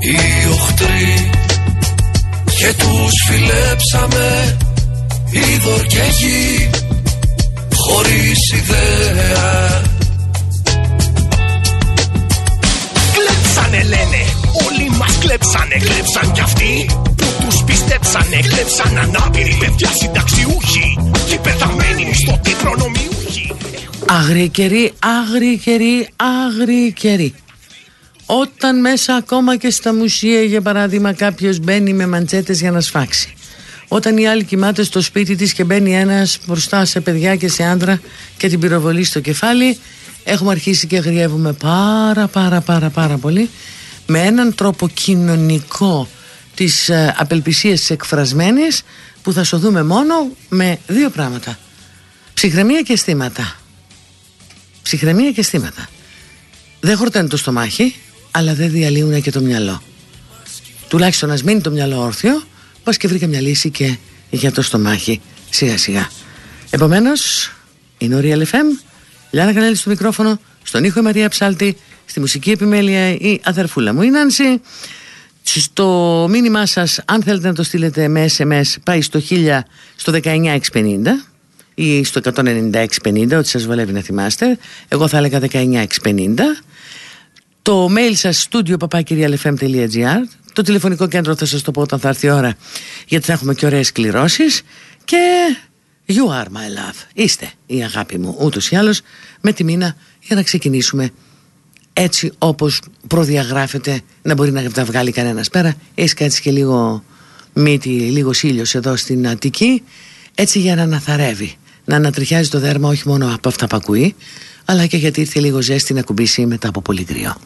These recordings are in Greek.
οι οχτροί και τους φιλέψαμε είδωρ και γη χωρίς ιδέα Κλέψανε λένε, όλοι μας κλέψανε, κλέψαν κι αυτοί που τους πιστέψανε, κλέψαν ανάπηροι παιδιά συνταξιούχοι και πεθαμένοι στο τι προνομιούχοι. Άγριοι καιροί, άγριοι καιροί, άγριοι καιροί. Όταν μέσα ακόμα και στα μουσεία για παράδειγμα κάποιος μπαίνει με μαντσέτες για να σφάξει. Όταν η άλλη κοιμάται στο σπίτι της και μπαίνει ένας μπροστά σε παιδιά και σε άντρα και την πυροβολεί στο κεφάλι έχουμε αρχίσει και αγριεύουμε πάρα πάρα πάρα πάρα πολύ με έναν τρόπο κοινωνικό της ε, απελπισίας της εκφρασμένης που θα σωθούμε μόνο με δύο πράγματα. Ψυχραιμία και αισθήματα. Ψυχραιμία και αισθήματα. Δεν χορταίνει το στομάχι αλλά δεν διαλύουν και το μυαλό. Τουλάχιστον ας μείνει το μυαλό όρθιο, πας και βρήκα μια λύση και για το στομάχι σιγά σιγά. Επομένως, είναι ο Real FM, Λιάννα Κανέλη στο μικρόφωνο, στον ήχο η Μαρία Ψάλτη, στη μουσική επιμέλεια η αδερφούλα μου η Νάνση. Στο μήνυμά σας, αν θέλετε να το στείλετε με SMS, πάει στο 1000 στο 19650 ή στο 19650, ό,τι σας βολεύει να θυμάστε. Εγώ θα έλεγα 19650 το mail σας studio papakirialfm.gr Το τηλεφωνικό κέντρο θα σας το πω όταν θα έρθει η ώρα γιατί θα έχουμε και ωραίες κληρώσεις. Και you are my love. Είστε η αγάπη μου ούτως ή άλλως με τη μήνα για να ξεκινήσουμε έτσι όπως προδιαγράφεται να μπορεί να τα βγάλει κανένας πέρα. Έχεις κάτσει και λίγο μύτη, λίγο ήλιος εδώ στην Αττική έτσι για να αναθαρεύει να ανατριχιάζει το δέρμα όχι μόνο από αυτά που ακούει αλλά και γιατί ήρθε λίγο ζέστη να κουμπίσει μετά από πολύ κρύο.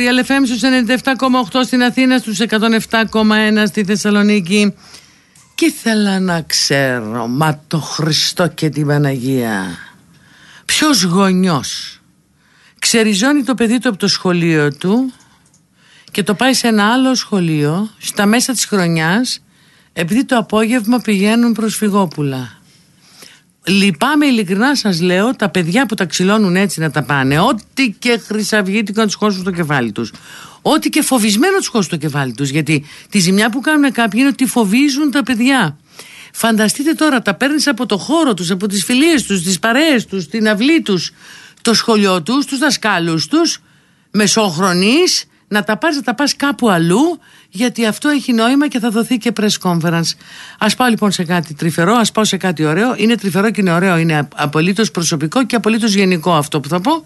Real FM στους 97,8 στην Αθήνα, στους 107,1 στη Θεσσαλονίκη. Και ήθελα να ξέρω, μα το Χριστό και την Παναγία, ποιος γονιός ξεριζώνει το παιδί του από το σχολείο του και το πάει σε ένα άλλο σχολείο στα μέσα της χρονιάς επειδή το απόγευμα πηγαίνουν προς φυγόπουλα. Λυπάμαι ειλικρινά σας λέω τα παιδιά που τα ξυλώνουν έτσι να τα πάνε. Ό,τι και χρυσαυγίτικο να τους χώσουν στο κεφάλι τους. Ό,τι και φοβισμένο τους χώσουν στο κεφάλι τους. Γιατί τη ζημιά που κάνουν κάποιοι είναι ότι φοβίζουν τα παιδιά. Φανταστείτε τώρα, τα παίρνεις από το χώρο τους, από τις φιλίες τους, τις παρέες τους, την αυλή τους, το σχολείο τους, τους δασκάλους τους, μεσόχρονης, να τα πάρεις, να τα πα κάπου αλλού γιατί αυτό έχει νόημα και θα δοθεί και press conference. Α πάω λοιπόν σε κάτι τρυφερό, ας πάω σε κάτι ωραίο. Είναι τρυφερό και είναι ωραίο, είναι απολύτως προσωπικό και απολύτως γενικό αυτό που θα πω.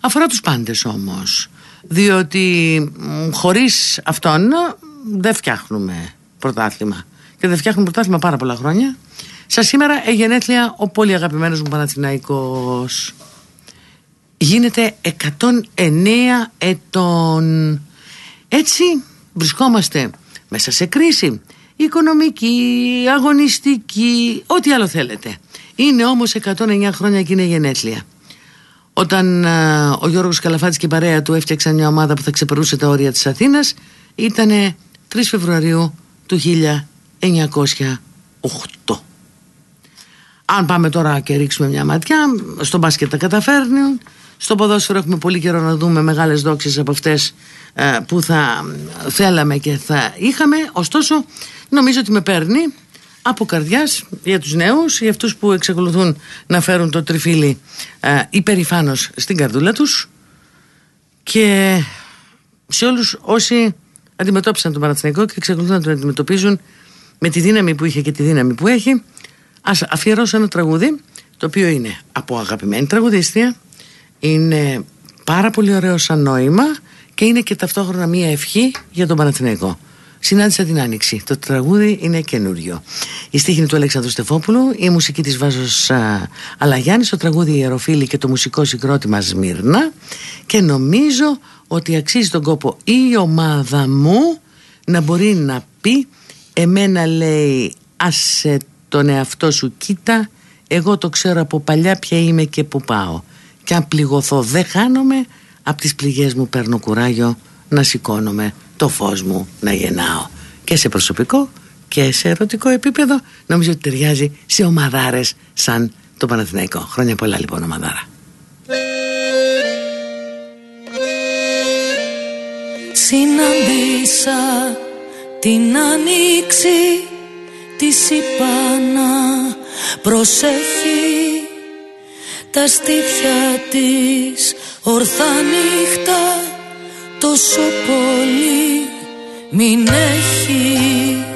Αφορά τους πάντες όμως. Διότι χωρίς αυτόν δεν φτιάχνουμε πρωτάθλημα. Και δεν φτιάχνουμε πρωτάθλημα πάρα πολλά χρόνια. Σας σήμερα εγενέθλια ο πολύ αγαπημένος μου Παναθηναϊκός γίνεται 109 ετών. Έτσι βρισκόμαστε μέσα σε κρίση οικονομική, αγωνιστική, ό,τι άλλο θέλετε. Είναι όμως 109 χρόνια και είναι γενέθλια. Όταν ο Γιώργος Καλαφάτης και η παρέα του έφτιαξαν μια ομάδα που θα ξεπερούσε τα όρια της Αθήνας ήταν 3 Φεβρουαρίου του 1908. Αν πάμε τώρα και ρίξουμε μια ματιά, στο μπάσκετ τα καταφέρνουν, στο ποδόσφαιρο έχουμε πολύ καιρό να δούμε μεγάλες δόξες από αυτές ε, που θα θέλαμε και θα είχαμε. Ωστόσο νομίζω ότι με παίρνει από καρδιάς για τους νέους για αυτούς που εξακολουθούν να φέρουν το τριφύλι ε, υπερηφάνως στην καρδούλα τους. Και σε όλους όσοι αντιμετώπισαν τον Παναθηναϊκό και εξακολουθούν να τον αντιμετωπίζουν με τη δύναμη που είχε και τη δύναμη που έχει ας αφιερώσω ένα τραγούδι το οποίο είναι από αγαπημένη τραγουδίστρια είναι πάρα πολύ ωραίο σαν νόημα και είναι και ταυτόχρονα μία ευχή για τον Παναθηναϊκό. Συνάντησα την Άνοιξη. Το τραγούδι είναι καινούριο. Η στίχη είναι του Αλέξανδρου Στεφόπουλου, η μουσική της Βάζος Αλαγιάννης, το τραγούδι Ιεροφίλη και το μουσικό συγκρότημα Σμύρνα και νομίζω ότι αξίζει τον κόπο η ομάδα μου να μπορεί να πει εμένα λέει άσε τον εαυτό σου κοίτα εγώ το ξέρω από παλιά ποια είμαι και που πάω και αν πληγωθώ δεν χάνομαι. Από τις πληγές μου παίρνω κουράγιο να σηκώνομαι το φως μου να γεννάω. Και σε προσωπικό και σε ερωτικό επίπεδο νομίζω ότι ταιριάζει σε ομαδάρες σαν το Παναθηναϊκό. Χρόνια πολλά λοιπόν ομαδάρα. Συναντήσα την ανοίξη της είπα να προσέχει τα στήθια της. Ορθά νύχτα τόσο πολύ μην έχει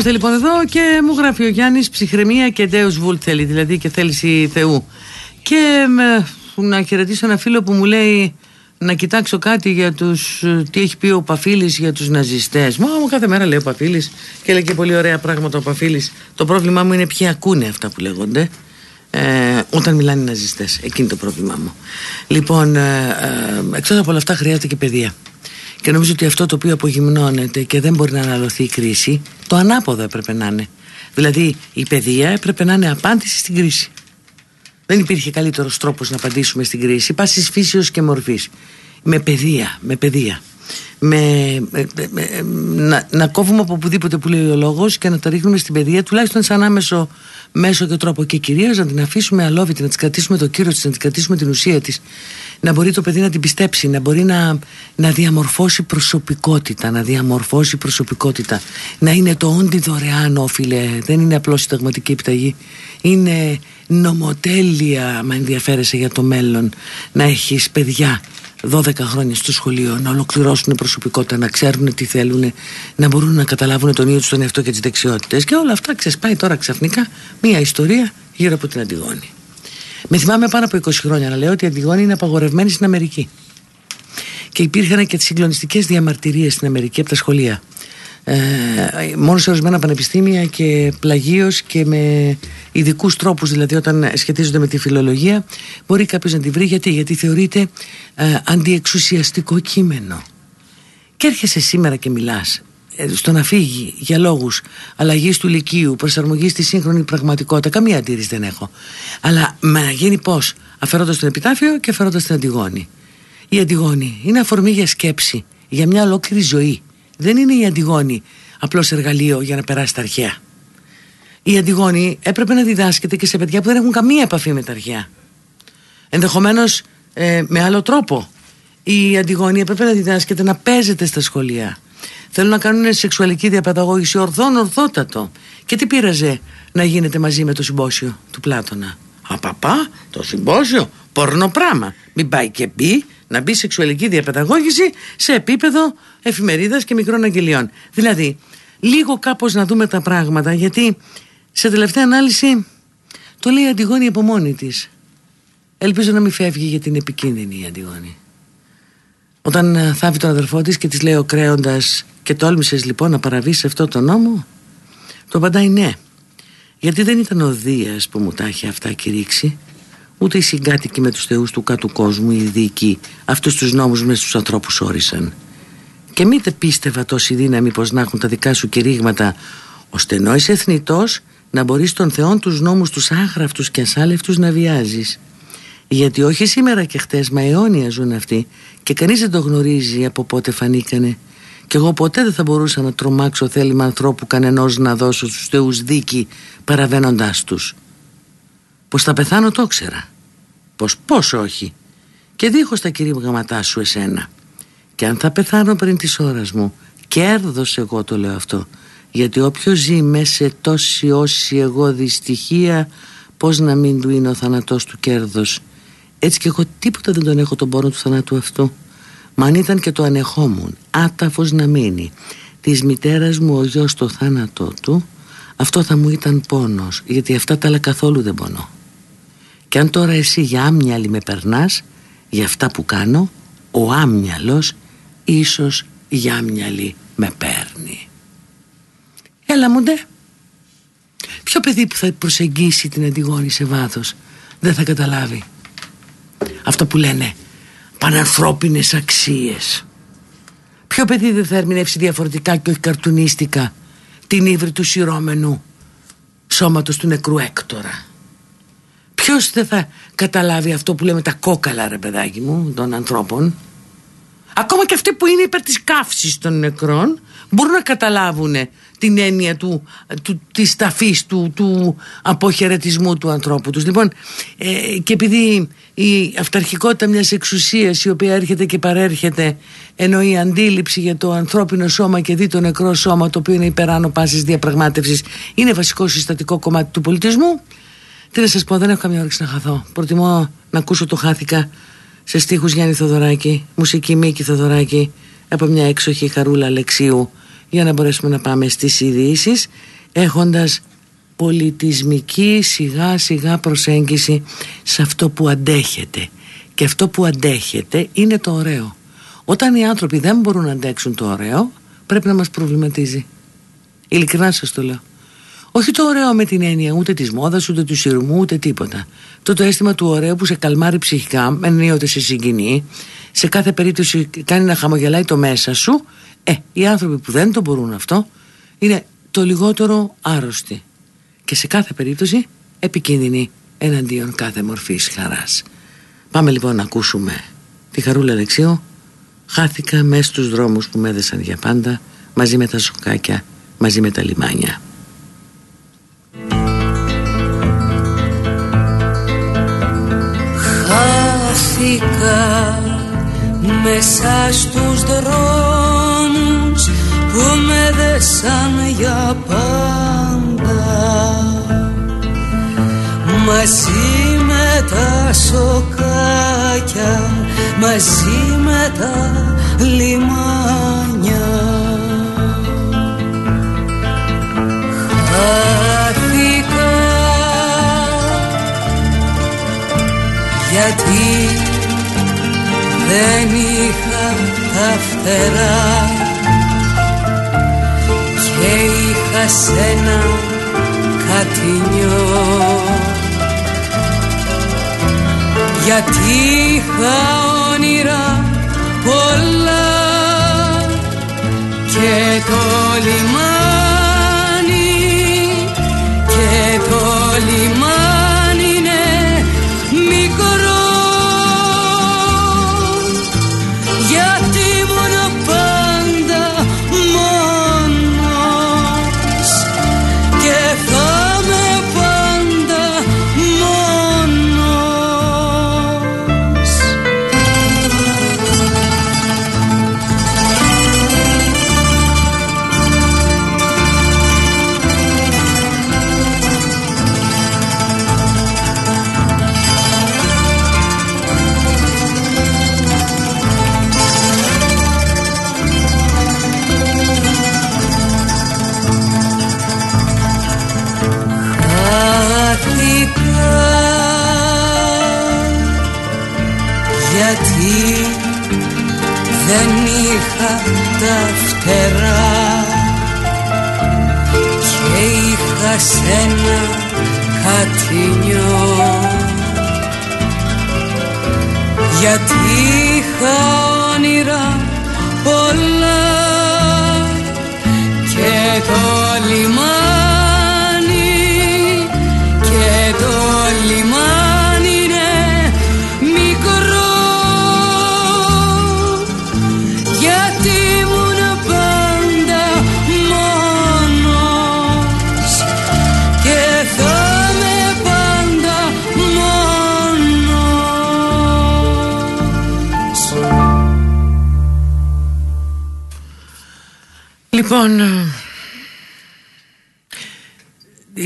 είμαστε λοιπόν εδώ και μου γράφει ο Γιάννης ψυχραιμία και ντέος βουλτ θέλει, δηλαδή και θέληση Θεού. Και να χαιρετήσω ένα φίλο που μου λέει να κοιτάξω κάτι για τους, τι έχει πει ο Παφίλης για τους ναζιστές. Μα μου κάθε μέρα λέει ο Παφίλης και λέει και πολύ ωραία πράγματα ο Παφίλης. Το πρόβλημά μου είναι ποιοι ακούνε αυτά που λέγονται. Ε, όταν μιλάνε οι ναζιστές εκείνη το πρόβλημά μου λοιπόν ε, ε, εκτός από όλα αυτά χρειάζεται και παιδεία και νομίζω ότι αυτό το οποίο απογυμνώνεται και δεν μπορεί να αναλωθεί η κρίση το ανάποδο έπρεπε να είναι. Δηλαδή η παιδεία έπρεπε να είναι απάντηση στην κρίση. Δεν υπήρχε καλύτερος τρόπος να απαντήσουμε στην κρίση πάσης φύσεως και μορφής. Με παιδεία, με παιδεία. Με, με, με, να, να κόβουμε από οπουδήποτε που λέει ο λόγος και να τα ρίχνουμε στην παιδεία τουλάχιστον σαν άμεσο μέσο και τρόπο. Και κυρίως να την αφήσουμε αλόβητη, να της κρατήσουμε το κύριο της, να της κρατήσουμε την ουσία της να μπορεί το παιδί να την πιστέψει, να μπορεί να, να διαμορφώσει προσωπικότητα, να διαμορφώσει προσωπικότητα, να είναι το όντι δωρεάν όφιλε, δεν είναι απλώς συνταγματική επιταγή, είναι νομοτέλεια, μα ενδιαφέρεσαι για το μέλλον, να έχεις παιδιά 12 χρόνια στο σχολείο να ολοκληρώσουν προσωπικότητα, να ξέρουν τι θέλουν, να μπορούν να καταλάβουν τον ίδιο τους τον εαυτό και τις δεξιότητες. Και όλα αυτά ξεσπάει τώρα ξαφνικά μία ιστορία γύρω από την Αντιγόνη. Με θυμάμαι πάνω από 20 χρόνια να λέω ότι η Αντιγόνη είναι απαγορευμένη στην Αμερική. Και υπήρχαν και τις συγκλονιστικές διαμαρτυρίες στην Αμερική από τα σχολεία. Ε, μόνο σε ορισμένα πανεπιστήμια και πλαγίως και με ειδικούς τρόπους, δηλαδή όταν σχετίζονται με τη φιλολογία, μπορεί κάποιος να τη βρει. Γιατί, Γιατί θεωρείται ε, αντιεξουσιαστικό κείμενο. Και έρχεσαι σήμερα και μιλάς ε, στο να φύγει για λόγους αλλαγής του λυκείου, προσαρμογής στη σύγχρονη πραγματικότητα καμία αντίρρηση δεν έχω. Αλλά να γίνει πώς αφαιρώντας τον επιτάφιο και αφαιρώντας την Αντιγόνη. Η Αντιγόνη είναι αφορμή για σκέψη για μια ολόκληρη ζωή. Δεν είναι η Αντιγόνη απλώς εργαλείο για να περάσει τα αρχαία. Η Αντιγόνη έπρεπε να διδάσκεται και σε παιδιά που δεν έχουν καμία επαφή με τα αρχαία. Ενδεχομένως ε, με άλλο τρόπο. Η Αντιγόνη έπρεπε να διδάσκεται να παίζεται στα σχολεία Θέλουν να κάνουν σεξουαλική διαπαιδαγώγηση ορθών ορθότατο. Και τι πείραζε να γίνεται μαζί με το συμπόσιο του Πλάτωνα; Απαπά, το συμπόσιο, πορνοπράμα. Μην πάει και πει να μπει σεξουαλική διαπαιδαγώγηση σε επίπεδο εφημερίδας και μικρών αγγελιών. Δηλαδή, λίγο κάπως να δούμε τα πράγματα, γιατί σε τελευταία ανάλυση το λέει η Αντιγόνη από μόνη της. Ελπίζω να μην φεύγει γιατί είναι επικίνδυνη η Αντιγόνη. Όταν ε, θάβει τον αδερφό της και της λέει ο κρέοντας και τόλμησες λοιπόν να παραβείς αυτό το νόμο. Το απαντάει ναι. Γιατί δεν ήταν ο Δίας που μου τα έχει αυτά κηρύξει. Ούτε οι συγκάτοικοι με τους θεούς του κάτω κόσμου Οι ειδικοί Αυτούς τους νόμους μες στους ανθρώπους όρισαν. Και μήτε πίστευα τόση δύναμη Πως να έχουν τα δικά σου κηρύγματα Ώστε ενώ είσαι εθνητός Να μπορείς των θεών τους νόμους τους άγραφτους και ασάλευτους να βιάζεις. Γιατί όχι σήμερα και χτες μα αιώνια ζουν αυτοί και κανείς δεν το γνωρίζει από πότε φανήκανε και εγώ ποτέ δεν θα μπορούσα να τρομάξω θέλημα ανθρώπου κανενός να δώσω στους θεούς δίκη παραβαίνοντάς τους. Πως θα πεθάνω το ξέρα. Πως πώς όχι. Και δίχως τα κηρύγματά σου εσένα. Και αν θα πεθάνω πριν της ώρας μου, κέρδος εγώ το λέω αυτό. Γιατί όποιος ζει μέσα σε τόση όση εγώ δυστυχία, πώς να μην του είναι ο θανατός του κέρδος. Έτσι και εγώ τίποτα δεν τον έχω τον πόνο του θανάτου αυτού. Μα αν ήταν και το ανεχόμουν άταφος να μείνει. Της μητέρας μου ο γιος στο θάνατό του αυτό θα μου ήταν πόνος γιατί αυτά τα άλλα καθόλου δεν πονώ. Και αν τώρα εσύ για άμυαλη με περνάς για αυτά που κάνω ο άμυαλος ίσως για άμυαλη με παίρνει. Έλα μου ντε ποιο παιδί που θα προσεγγίσει την Αντιγόνη σε βάθος δεν θα καταλάβει αυτό που λένε; Πανανθρώπινες αξίες Ποιο παιδί δεν θα ερμηνεύσει διαφορετικά και όχι καρτουνίστικα την ύβρη του σειρώμενου σώματος του νεκρού Έκτορα Ποιος δεν θα καταλάβει αυτό που λέμε τα κόκαλα ρε παιδάκι μου των ανθρώπων; Ακόμα και αυτοί που είναι υπέρ της καύσης των νεκρών μπορούν να καταλάβουν την έννοια του, του, της ταφής του, του αποχαιρετισμού του ανθρώπου τους. Λοιπόν, ε, και επειδή η αυταρχικότητα μιας εξουσίας η οποία έρχεται και παρέρχεται ενώ η αντίληψη για το ανθρώπινο σώμα και δει το νεκρό σώμα το οποίο είναι υπεράνω πάσης διαπραγμάτευσης. Είναι βασικό συστατικό κομμάτι του πολιτισμού. Τι να σας πω δεν έχω καμία όρεξη να χαθώ. Προτιμώ να ακούσω το χάθηκα σε στίχους Γιάννη Θοδωράκη μουσική Μίκη Θοδωράκη από μια έξοχη χαρούλα Αλεξίου για να μπορέσουμε να πάμε στις ειδήσεις, έχοντας πολιτισμική σιγά σιγά προσέγγιση σε αυτό που αντέχεται. Και αυτό που αντέχεται είναι το ωραίο. Όταν οι άνθρωποι δεν μπορούν να αντέξουν το ωραίο πρέπει να μας προβληματίζει. Ειλικρινά σας το λέω. Όχι το ωραίο με την έννοια ούτε της μόδας ούτε του σειρμού ούτε τίποτα. Το το αίσθημα του ωραίου που σε καλμάρει ψυχικά ενίοτε σε συγκινεί σε κάθε περίπτωση κάνει να χαμογελάει το μέσα σου ε, οι άνθρωποι που δεν το μπορούν αυτό είναι το λιγότερο άρρωστοι και σε κάθε περίπτωση επικίνδυνη εναντίον κάθε μορφής χαράς. Πάμε λοιπόν να ακούσουμε τη Χαρούλα Αλεξίου χάθηκα μέσα στους δρόμους που με έδεσαν για πάντα μαζί με τα σοκάκια, μαζί με τα λιμάνια. Χάθηκα μέσα στους δρόμους που με δέσαν για πάντα. Μαζί με τα σοκάκια μαζί με τα λιμάνια. Χάθηκα. Γιατί δεν είχα τα φτερά είχα σένα κατηνιό γιατί είχα όνειρα πολλά και το λιμάνι και το λιμάνι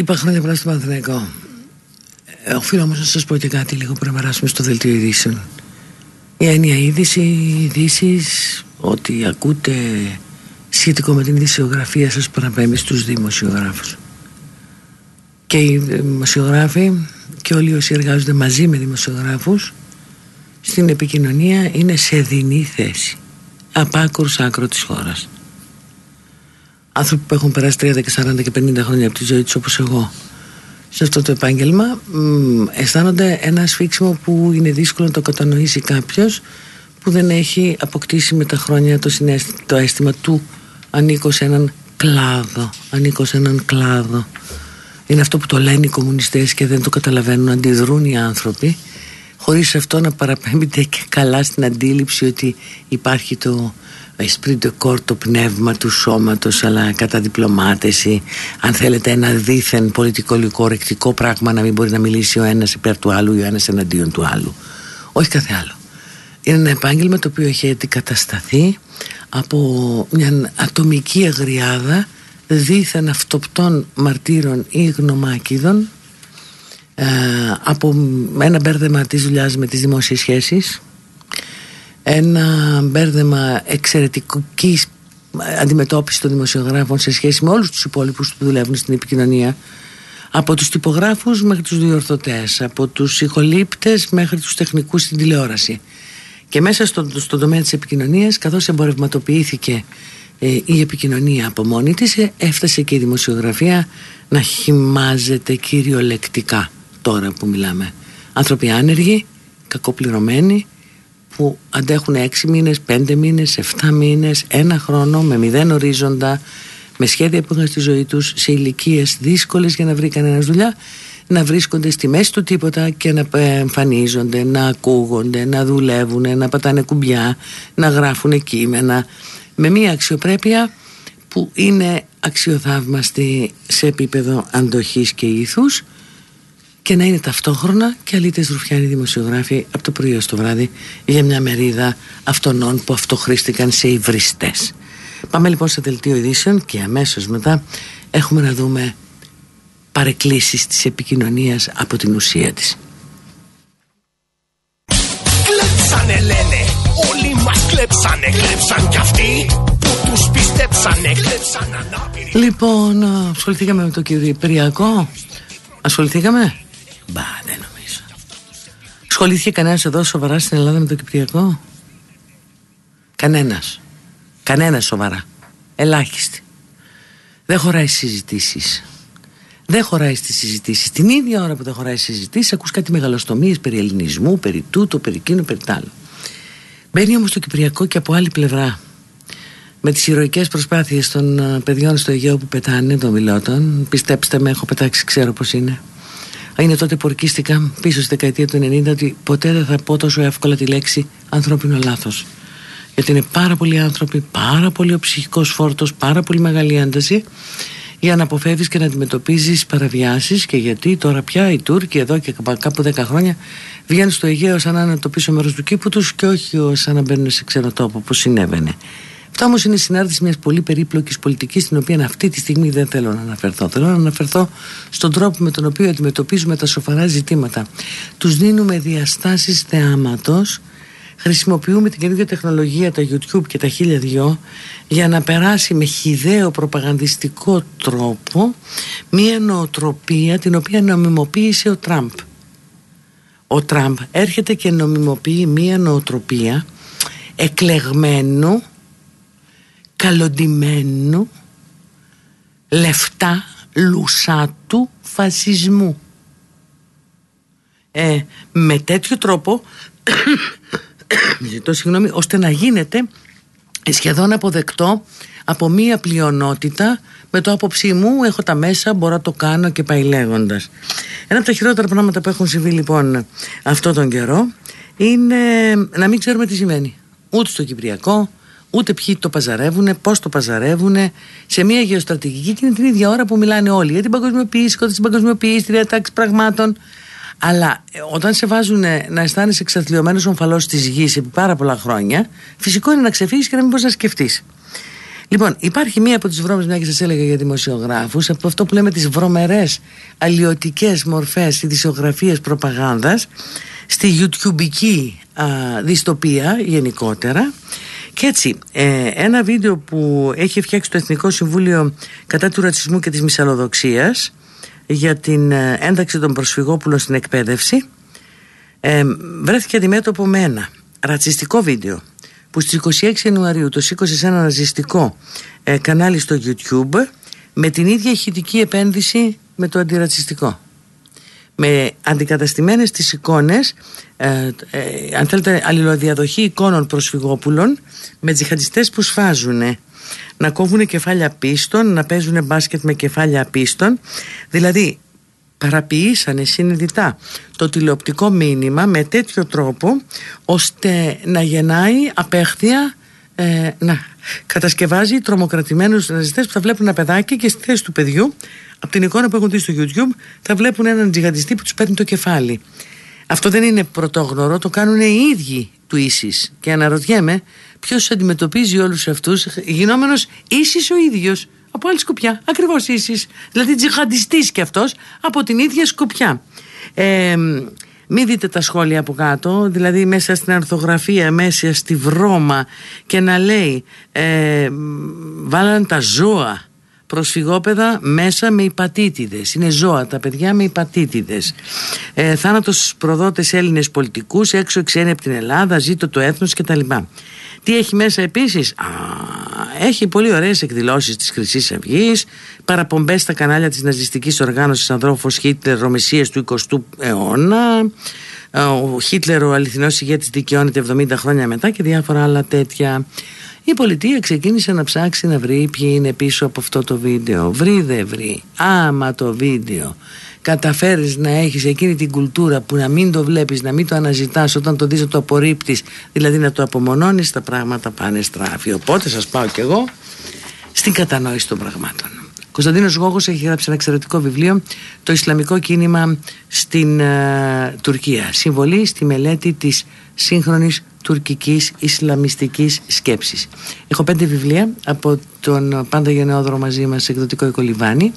είπα χρόνια πολλά στο Παναθηναϊκό. Ε, οφείλω όμως να σας πω και κάτι λίγο πριν περάσουμε στο δελτίο ειδήσεων. Η έννοια είδηση, ειδήσεις, ότι ακούτε σχετικό με την ειδησιογραφία σας παραπέμπει στους δημοσιογράφους. Και οι δημοσιογράφοι και όλοι όσοι εργάζονται μαζί με δημοσιογράφους στην επικοινωνία είναι σε δινή θέση. Απάκρους άκρο της χώρας άνθρωποι που έχουν περάσει 30 και 40 και 50 χρόνια από τη ζωή τους όπως εγώ σε αυτό το επάγγελμα αισθάνονται ένα σφίξιμο που είναι δύσκολο να το κατανοήσει κάποιος που δεν έχει αποκτήσει με τα χρόνια το, το αίσθημα του ανήκω σε έναν κλάδο ανήκω σε έναν κλάδο. Είναι αυτό που το λένε οι κομμουνιστές και δεν το καταλαβαίνουν αντιδρούν οι άνθρωποι χωρίς αυτό να παραπέμπεται και καλά στην αντίληψη ότι υπάρχει το esprit de corps το πνεύμα του σώματος αλλά κατά διπλωμάτεση αν θέλετε ένα δίθεν πολιτικό κορεκτικό πράγμα να μην μπορεί να μιλήσει ο ένας υπέρ του άλλου ή ο ένας εναντίον του άλλου. Όχι κάθε άλλο. Είναι ένα επάγγελμα το οποίο έχει αντικατασταθεί από μια ατομική αγριάδα δίθεν αυτοπτών μαρτύρων ή γνωμάκιδων ε, από ένα μπέρδεμα της δουλειάς με τις δημόσιες σχέσεις ένα μπέρδεμα εξαιρετικής αντιμετώπισης των δημοσιογράφων σε σχέση με όλους τους υπόλοιπους που δουλεύουν στην επικοινωνία. Από τους τυπογράφους μέχρι τους διορθωτές από τους ηχολήπτες μέχρι τους τεχνικούς στην τηλεόραση. Και μέσα στον στο τομέα της επικοινωνίας καθώς εμπορευματοποιήθηκε ε, η επικοινωνία από μόνη της ε, έφτασε και η δημοσιογραφία να χυμάζεται κυριολεκτικά τώρα που μιλάμε. Άνθρωποι άνεργοι, κακοπληρωμένοι που αντέχουν 6 μήνες, 5 μήνες, 7 μήνες, ένα χρόνο με μηδέν ορίζοντα με σχέδια που είχαν στη ζωή τους σε ηλικίες δύσκολες για να βρει κανένας δουλειά να βρίσκονται στη μέση του τίποτα και να εμφανίζονται, να ακούγονται, να δουλεύουν, να πατάνε κουμπιά, να γράφουν κείμενα με μια αξιοπρέπεια που είναι αξιοθαύμαστη σε επίπεδο αντοχής και ήθους και να είναι ταυτόχρονα και αλήτες ρουφιάνοι δημοσιογράφοι από το πρωί ως το βράδυ για μια μερίδα αυτονών που αυτοχρήστηκαν σε υβριστές. Πάμε λοιπόν σε δελτίο ειδήσεων και αμέσως μετά έχουμε να δούμε παρεκκλήσεις της επικοινωνίας από την ουσία της. Κλέψανε λένε, όλοι μας κλέψανε, κλέψαν κι αυτοί που τους πιστέψανε, κλέψαν ανάπηροι. Λοιπόν, ασχοληθήκαμε με το Κυπριακό. Ασχοληθήκαμε; Μπα, δεν νομίζω. Ασχολήθηκε κανένας εδώ σοβαρά στην Ελλάδα με το Κυπριακό; Κανένας. Κανένας σοβαρά. Ελάχιστη. Δεν χωράει συζητήσεις. Δεν χωράει στις συζητήσεις. Την ίδια ώρα που δεν χωράει στις συζητήσεις, ακούς κάτι μεγαλοστομίες περί ελληνισμού, περί τούτο, περί εκείνο, περί τ' άλλο. Μπαίνει όμως το Κυπριακό και από άλλη πλευρά. Με τις ηρωικές προσπάθειες των ε, παιδιών στο Αιγαίο που πετάνε, των μιλότων, πιστέψτε με, έχω πετάξει, ξέρω πώς είναι. Είναι τότε που ορκίστηκα πίσω στη δεκαετία του 90 ότι ποτέ δεν θα πω τόσο εύκολα τη λέξη ανθρώπινο λάθος γιατί είναι πάρα πολλοί άνθρωποι, πάρα πολύ ο ψυχικός φόρτος, πάρα πολύ μεγάλη ένταση για να αποφεύγεις και να αντιμετωπίζεις παραβιάσεις και γιατί τώρα πια οι Τούρκοι εδώ και κάπου 10 χρόνια βγαίνουν στο Αιγαίο σαν να είναι το πίσω μέρος του κήπου τους και όχι σαν να μπαίνουν σε ξένο τόπο που συνέβαινε. Αυτό όμως είναι συνάρτηση μιας πολύ περίπλοκης πολιτικής, στην οποία αυτή τη στιγμή δεν θέλω να αναφερθώ. Θέλω να αναφερθώ στον τρόπο με τον οποίο αντιμετωπίζουμε τα σοφαρά ζητήματα. Τους δίνουμε διαστάσεις θεάματος χρησιμοποιούμε την καινούργια τεχνολογία, τα YouTube και τα χίλια δυο για να περάσει με χιδαίο προπαγανδιστικό τρόπο μία νοοτροπία την οποία νομιμοποίησε ο Τραμπ. Ο Τραμπ έρχεται και νομιμοποιεί μία νοοτροπία εκλεγμένου, καλοντημένου, λεφτά, λουσάτου φασισμού. Ε, με τέτοιο τρόπο ζητώ συγγνώμη, ώστε να γίνεται σχεδόν αποδεκτό από μία πλειονότητα με το άποψή μου έχω τα μέσα, μπορώ να το κάνω και πάει λέγοντας. Ένα από τα χειρότερα πράγματα που έχουν συμβεί λοιπόν αυτόν τον καιρό είναι να μην ξέρουμε τι σημαίνει. Ούτε στο Κυπριακό, ούτε ποιοι το παζαρεύουν, πώς το παζαρεύουν, σε μια γεωστρατηγική και είναι την ίδια ώρα που μιλάνε όλοι για την παγκοσμιοποίηση, την παγκοσμιοποίηση, τη διατάξη πραγμάτων. Αλλά ε, όταν σε βάζουν να αισθάνεσαι εξαθλειωμένος ομφαλός της γης επί πάρα πολλά χρόνια, φυσικό είναι να ξεφύγεις και να μην μπορείς να σκεφτείς. Λοιπόν, υπάρχει μία από τις βρώμες, μια και σας έλεγα για δημοσιογράφους, από αυτό που λέμε τις βρωμερές αλλιωτικές μορφές ειδησιογραφίε προπαγάνδας, στη YouTubeική δυστοπία γενικότερα. Και έτσι, ε, ένα βίντεο που έχει φτιάξει το Εθνικό Συμβούλιο κατά του ρατσισμού και της μυσαλλοδοξίας για την ε, ένταξη των προσφυγόπουλων στην εκπαίδευση ε, βρέθηκε αντιμέτωπο με ένα ρατσιστικό βίντεο που στις 26 Ιανουαρίου το σήκωσε σε ένα ρατσιστικό ε, κανάλι στο YouTube με την ίδια ηχητική επένδυση με το αντιρατσιστικό με αντικαταστημένες τις εικόνες ε, ε, αν θέλετε αλληλοδιαδοχή εικόνων προσφυγόπουλων με τζιχαντιστές που σφάζουν να κόβουν κεφάλια πίστων, να παίζουν μπάσκετ με κεφάλια πίστων. Δηλαδή παραποιήσανε συνειδητά το τηλεοπτικό μήνυμα με τέτοιο τρόπο ώστε να γεννάει απέχθεια ε, να κατασκευάζει τρομοκρατημένους ναζιστές που θα βλέπουν ένα παιδάκι και στη θέση του παιδιού από την εικόνα που έχουν δει στο YouTube θα βλέπουν έναν τζιγαντιστή που τους παίρνει το κεφάλι. Αυτό δεν είναι πρωτόγνωρο, το κάνουν οι ίδιοι του ίσης και αναρωτιέμαι ποιος αντιμετωπίζει όλους αυτούς, γινόμενος ίσης ο ίδιος. Από άλλη σκοπιά. Ακριβώς ίσης. Δηλαδή τζιχαντιστής κι αυτός από την ίδια σκοπιά. Ε, Μην δείτε τα σχόλια από κάτω, δηλαδή μέσα στην αρθογραφία, μέσα στη βρώμα και να λέει ε, βάλαν τα ζώα προσφυγόπεδα μέσα με υπατήτηδες. Είναι ζώα τα παιδιά με υπατήτηδες. Ε, θάνατος προδότες Έλληνες πολιτικούς έξω ξένοι από την Ελλάδα ζήτω το έθνος κτλ. Τι έχει μέσα επίσης; Α, έχει πολύ ωραίες εκδηλώσεις της χρυσής αυγής, παραπομπές στα κανάλια της ναζιστικής οργάνωσης ανθρώπους Χίτλερ Ρωμεσίες του 20ου αιώνα. Ο Χίτλερ ο αληθινός ηγέτης δικαιώνεται 70 χρόνια μετά και διάφορα άλλα τέτοια η πολιτεία ξεκίνησε να ψάξει να βρει ποιοι είναι πίσω από αυτό το βίντεο. Βρει δεν βρει. Άμα το βίντεο καταφέρεις να έχεις εκείνη την κουλτούρα που να μην το βλέπεις, να μην το αναζητάς όταν το δεις να το απορρίπτεις, δηλαδή να το απομονώνεις, τα πράγματα πάνε στράφη. Οπότε σας πάω κι εγώ στην κατανόηση των πραγμάτων. Κωνσταντίνος Γόγος έχει γράψει ένα εξαιρετικό βιβλίο, Το Ισλαμικό κίνημα στην ε, Τουρκία. Συμβολή στη μελέτη της σύγχρονης τουρκικής Ισλαμιστικής σκέψης. Έχω πέντε βιβλία από τον πάντα γενναιόδρο μαζί μας εκδοτικό Εκολιβάνη.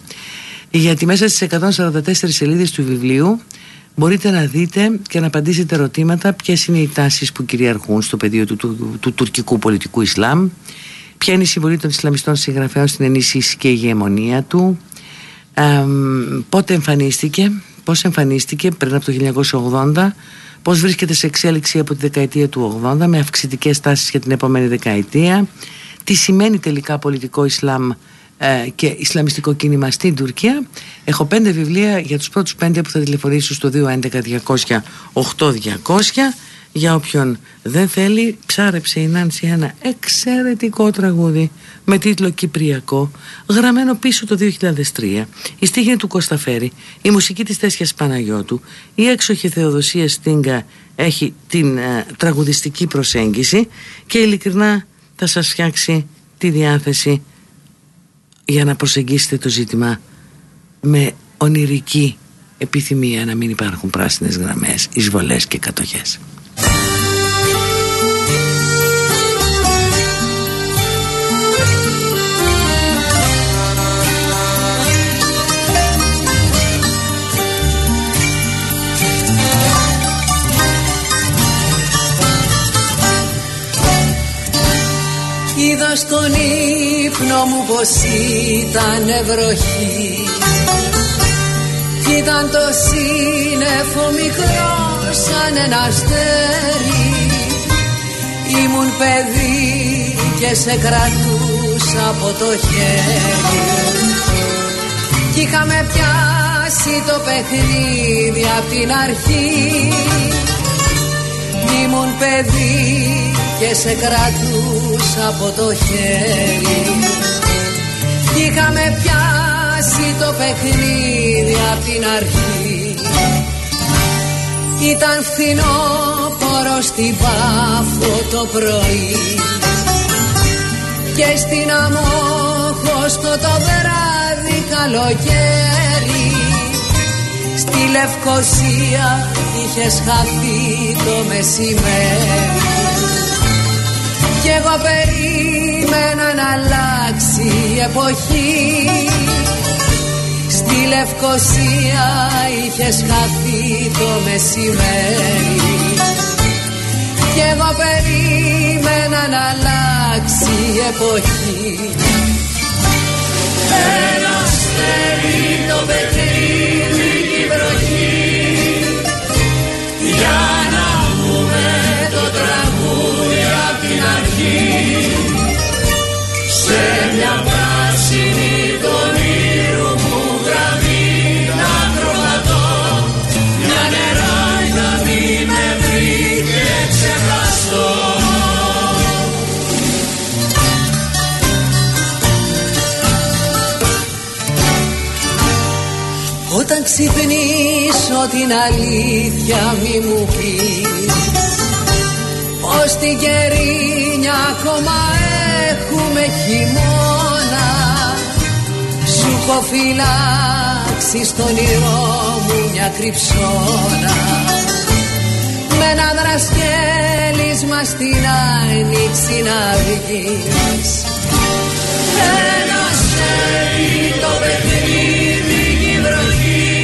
Γιατί μέσα στις 144 σελίδες του βιβλίου μπορείτε να δείτε και να απαντήσετε ερωτήματα ποιες είναι οι τάσεις που κυριαρχούν στο πεδίο του, του, του τουρκικού πολιτικού Ισλάμ Ποια είναι η συμβολή των Ισλαμιστών συγγραφέων στην ενίσχυση και ηγεμονία του, ε, πότε εμφανίστηκε, πώς εμφανίστηκε πριν από το 1980, πώς βρίσκεται σε εξέλιξη από τη δεκαετία του 80 με αυξητικές τάσεις για την επόμενη δεκαετία, τι σημαίνει τελικά πολιτικό Ισλάμ ε, και Ισλαμιστικό κίνημα στην Τουρκία; Έχω πέντε βιβλία για τους πρώτους πέντε που θα τηλεφωνήσουν στο 211 200 8200 για όποιον δεν θέλει ψάρεψε η Νάνση ένα εξαιρετικό τραγούδι με τίτλο Κυπριακό γραμμένο πίσω το 2003 η στίχη του Κωσταφέρη η μουσική της Τέσιας Παναγιώτου η έξοχη Θεοδοσία Στίγκα έχει την ε, τραγουδιστική προσέγγιση και ειλικρινά θα σας φτιάξει τη διάθεση για να προσεγγίσετε το ζήτημα με ονειρική επιθυμία να μην υπάρχουν πράσινες γραμμές, εισβολές και κατοχές. Στον ύπνο μου πως ήταν βροχή. Κι ήταν το σύννεφο μικρός σαν ένα αστέρι. Ήμουν παιδί και σε κρατούσα από το χέρι. Κι είχαμε πιάσει το παιχνίδι απ' την αρχή. Ήμουν παιδί και σε κρατούσα από το χέρι. Κι είχαμε πιάσει το παιχνίδι απ' την αρχή. Ήταν φθινόπορο στην Πάφο το πρωί. Και στην Αμόχωστο το βράδυ καλοκαίρι. Στη Λευκοσία είχες χαθεί το μεσημέρι κι εγώ περίμενα να αλλάξει η εποχή. Στη Λευκοσία είχες χαθεί το μεσημέρι. Κι εγώ περίμενα να αλλάξει η εποχή. Ένα αστέρι το πετρίδι Σε μια πράσινη όνειρου μου γραμμή να τροπατώ Μια νερά να μην με βρει και ξεχαστώ. Όταν ξυπνήσω την αλήθεια μη μου πεις Πως στην Κερίνια ακόμα έχουμε χειμώνα. Σου έχω φυλάξει στον όνειρό μου μια κρυψώνα. Με ένα δρασκέλισμα στην άνοιξη να βγεις Ένα αστέρι το παιχνίδι και η βροχή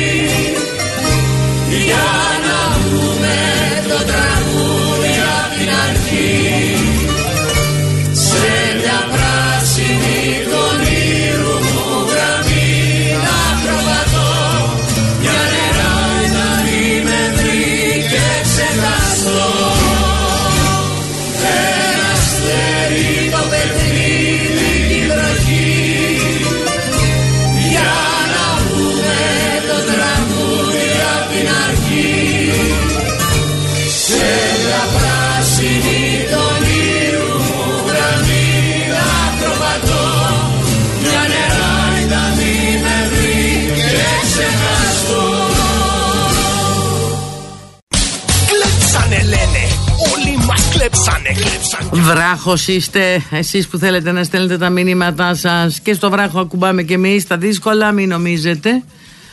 Βράχος είστε εσείς που θέλετε να στέλνετε τα μηνύματά σας και στο βράχο ακουμπάμε και εμείς. Τα δύσκολα, μην νομίζετε.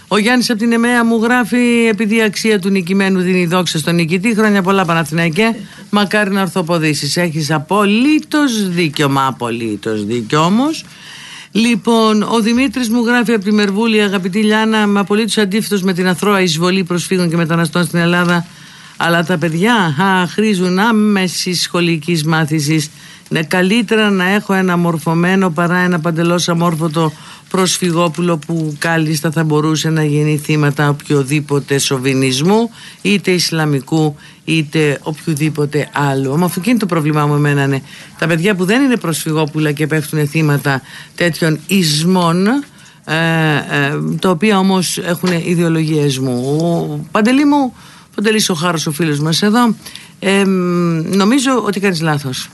Ο Γιάννης από την Εμέα μου γράφει: Επειδή η αξία του νικημένου δίνει δόξα στον νικητή, χρόνια πολλά Παναθηναϊκέ. Μακάρι να ορθοποδήσεις. Έχεις απολύτως δίκιο, μα απολύτως δίκιο όμως. Λοιπόν, ο Δημήτρης μου γράφει από τη Μερβούλη, αγαπητή Λιάνα, με απολύτως αντίθετος με την αθρώα εισβολή προσφύγων και μεταναστών στην Ελλάδα. Αλλά τα παιδιά α, χρήζουν άμεσης σχολικής μάθησης. Είναι καλύτερα να έχω ένα μορφωμένο παρά ένα παντελώς αμόρφωτο προσφυγόπουλο που κάλλιστα θα μπορούσε να γίνει θύματα οποιοδήποτε σοβινισμού είτε Ισλαμικού είτε οποιοδήποτε άλλου. Μα αυτό και είναι το πρόβλημά μου εμένα είναι τα παιδιά που δεν είναι προσφυγόπουλα και πέφτουν θύματα τέτοιων ισμών ε, ε, τα οποία όμως έχουν ιδεολογίες μου. Ο Παντελή μου, Παντελής ο Χάρος ο φίλος μας εδώ, ε, νομίζω ότι κάνεις λάθος.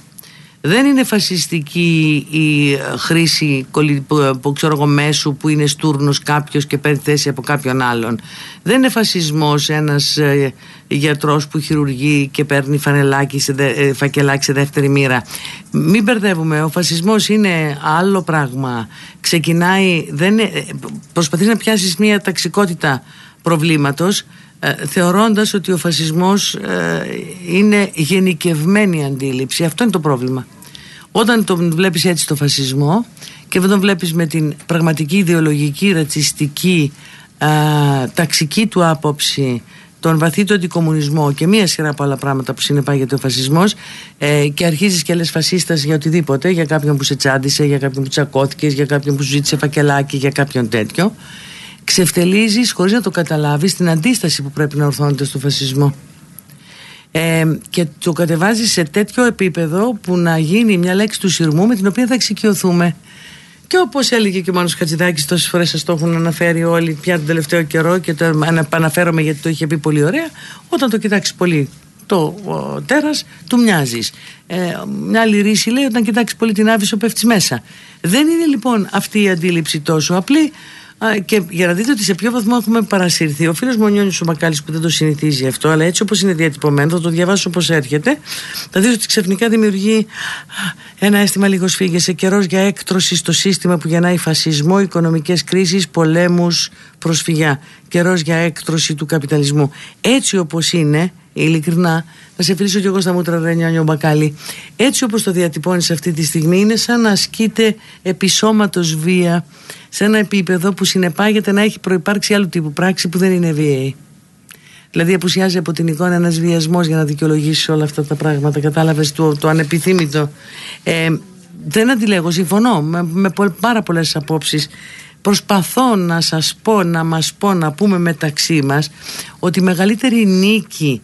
Δεν είναι φασιστική η χρήση κολλη- που, που ξέρω εγώ μέσου που είναι στούρνος κάποιος και παίρνει θέση από κάποιον άλλον. Δεν είναι φασισμός ένας ε, γιατρός που χειρουργεί και παίρνει φανελάκι σε δε- ε, φακελάκι σε δεύτερη μοίρα. Μην μπερδεύουμε, ο φασισμός είναι άλλο πράγμα. Ξεκινάει, δεν είναι, ε, προσπαθείς να πιάσεις μια ταξικότητα προβλήματος ε, θεωρώντας ότι ο φασισμός ε, είναι γενικευμένη αντίληψη. Αυτό είναι το πρόβλημα. Όταν τον βλέπεις έτσι το φασισμό και δεν τον βλέπεις με την πραγματική ιδεολογική, ρατσιστική, α, ταξική του άποψη, τον βαθύ του αντικομουνισμό και μία σειρά από άλλα πράγματα που συνεπάγεται ο φασισμός ε, και αρχίζεις και λες φασίστας για οτιδήποτε, για κάποιον που σε τσάντισε, για κάποιον που τσακώθηκες, για κάποιον που σου ζήτησε φακελάκι, για κάποιον τέτοιο ξεφτελίζεις χωρίς να το καταλάβεις την αντίσταση που πρέπει να ορθώνεται στο φασισμό. Ε, και το κατεβάζεις σε τέτοιο επίπεδο που να γίνει μια λέξη του σειρμού με την οποία θα εξοικειωθούμε. Και όπως έλεγε και ο Μάνος Χατζηδάκης τόσες φορές σας το έχουν αναφέρει όλοι πια τον τελευταίο καιρό και το ανα- αναφέρομαι γιατί το είχε πει πολύ ωραία όταν το κοιτάξεις πολύ το ο, τέρας του μοιάζεις. Ε, μια άλλη ρίση λέει όταν κοιτάξεις πολύ την άβυσο πέφτεις μέσα. Δεν είναι λοιπόν αυτή η αντίληψη τόσο απλή. Α, και για να δείτε ότι σε ποιο βαθμό έχουμε παρασυρθεί. Ο φίλος μου ο Νιόνιος ο Μακάλης που δεν το συνηθίζει αυτό, αλλά έτσι όπως είναι διατυπωμένο, θα το διαβάσω όπως έρχεται. Θα δείτε ότι ξαφνικά δημιουργεί α, ένα αίσθημα λίγος σφίγγεσαι. Καιρός για έκτρωση στο σύστημα που γεννάει φασισμό, οικονομικές κρίσεις, πολέμους, προσφυγιά. Καιρός για έκτρωση του καπιταλισμού. Έτσι όπως είναι, ειλικρινά, να σε φιλήσω κι εγώ στα μούτρα ρε Νιόνιο Μπακάλι. Έτσι όπως το διατυπώνεις αυτή τη στιγμή είναι σαν να ασκείται επισώματος βία σε ένα επίπεδο που συνεπάγεται να έχει προϋπάρξει άλλου τύπου πράξη που δεν είναι βίαιη. Δηλαδή απουσιάζει από την εικόνα ένας βιασμός για να δικαιολογήσεις όλα αυτά τα πράγματα. Κατάλαβες το, το ανεπιθύμητο. Ε, δεν αντιλέγω, συμφωνώ με, με πο- πάρα πολλές απόψεις. Προσπαθώ να σας πω, να μας πω, να πούμε μεταξύ μας ότι η μεγαλύτερη νίκη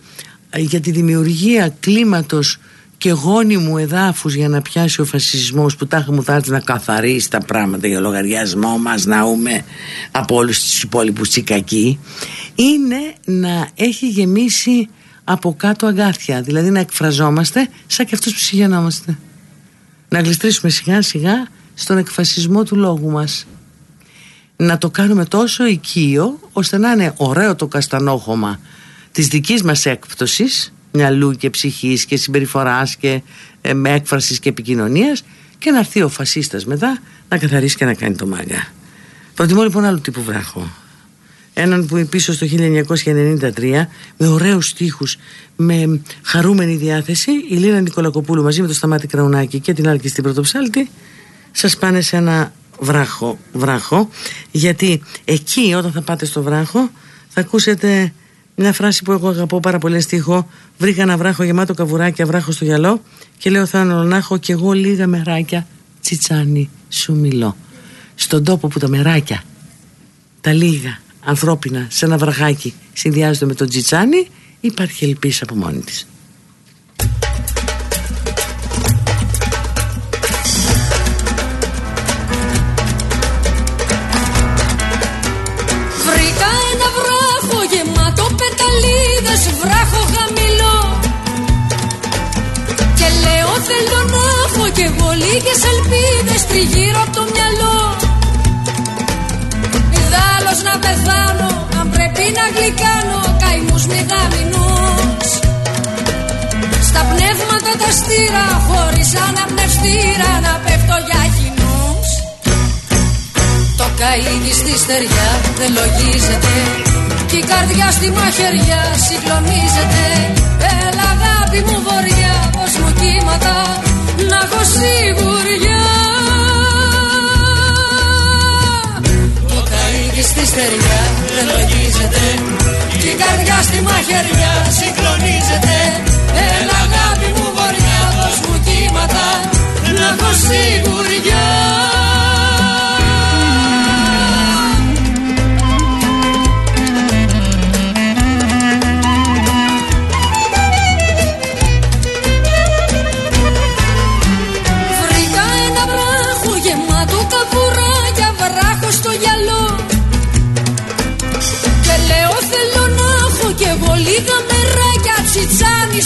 ε, για τη δημιουργία κλίματος και γόνιμου εδάφους για να πιάσει ο φασισμός που τάχα μου θα έρθει να καθαρίσει τα πράγματα για λογαριασμό μας να ούμε από όλους τους υπόλοιπους τσικακοί είναι να έχει γεμίσει από κάτω αγκάθια. Δηλαδή να εκφραζόμαστε σαν και αυτούς που συγγενόμαστε να γλιστρήσουμε σιγά σιγά στον εκφασισμό του λόγου μας να το κάνουμε τόσο οικείο ώστε να είναι ωραίο το καστανόχωμα της δικής μας έκπτωσης μυαλού και ψυχής και συμπεριφοράς και ε, με έκφρασης και επικοινωνίας και να έρθει ο φασίστας μετά να καθαρίσει και να κάνει το μάγκα. Προτιμώ λοιπόν άλλου τύπου βράχο. Έναν που πίσω στο 1993 με ωραίους στίχους, με χαρούμενη διάθεση η Λίνα Νικολακοπούλου μαζί με το Σταμάτη Κραουνάκη και την άλλη στην Πρωτοψάλτη σας πάνε σε ένα βράχο, βράχο γιατί εκεί όταν θα πάτε στο βράχο θα ακούσετε μια φράση που εγώ αγαπώ πάρα πολύ στίχο βρήκα ένα βράχο γεμάτο καβουράκια βράχο στο γυαλό και λέω θα να έχω κι εγώ λίγα μεράκια τσιτσάνι σου μιλώ στον τόπο που τα μεράκια τα λίγα ανθρώπινα σε ένα βραχάκι συνδυάζονται με τον τσιτσάνι υπάρχει ελπίς από μόνη της και εγώ λίγες ελπίδες τριγύρω από το μυαλό. Ιδάλλως να πεθάνω αν πρέπει να γλυκάνω καημούς μηδαμινούς Στα πνεύματα τα στήρα χωρίς αναπνευστήρα να πέφτω για κοινούς Το καΐκι στη στεριά δεν λογίζεται κι η καρδιά στη μαχαιριά συγκλονίζεται. Έλα αγάπη μου βοριά πως μου κύματα να έχω σιγουριά. Το καΐκι στη στεριά δεν λογίζεται Κι η καρδιά στη μαχαιριά συγκλονίζεται Έλα αγάπη μου βοριά πως μου κύματα να έχω σιγουριά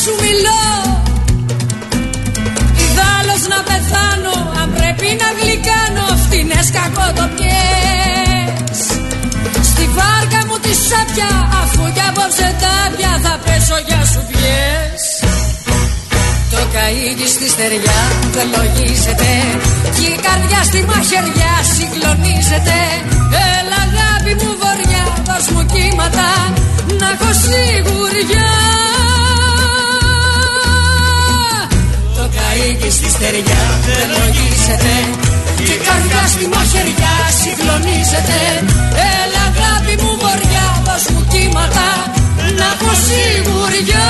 σου μιλώ. Ιδάλλως να πεθάνω Αν πρέπει να γλυκάνω Φτηνές κακοτοπιές. Στη βάρκα μου τη σάπια Αφού κι απόψε τάπια Θα πέσω για σου πιες Το καΐκι στη στεριά δεν λογίζεται. Κι η καρδιά στη μαχαιριά συγκλονίζεται. Έλα αγάπη μου βοριά Δώσ' μου κύματα να έχω σιγουριά Το καΐκι στη στεριά δεν λογίζεται Και η καρδιά στη μαχαιριά συγκλονίζεται Έλα αγάπη μου βοριά δώσ' μου κύματα. Να έχω σιγουριά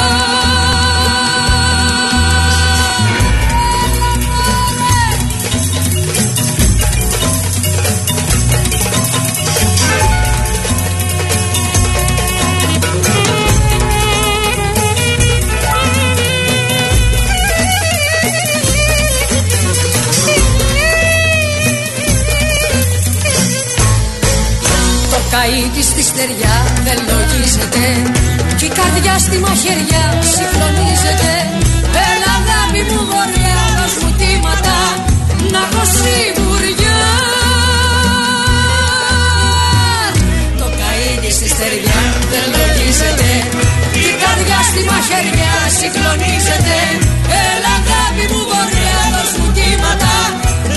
καΐκι στη στεριά δεν λογίζεται Κι η καρδιά στη μαχαιριά συγκλονίζεται Έλα αγάπη μου βοριά δώσ' μου κύματα να έχω σιγουριά. Το καΐκι στη στεριά δεν λογίζεται Κι η καρδιά στη μαχαιριά συγκλονίζεται. Έλα αγάπη μου βοριά δώσ' μου κύματα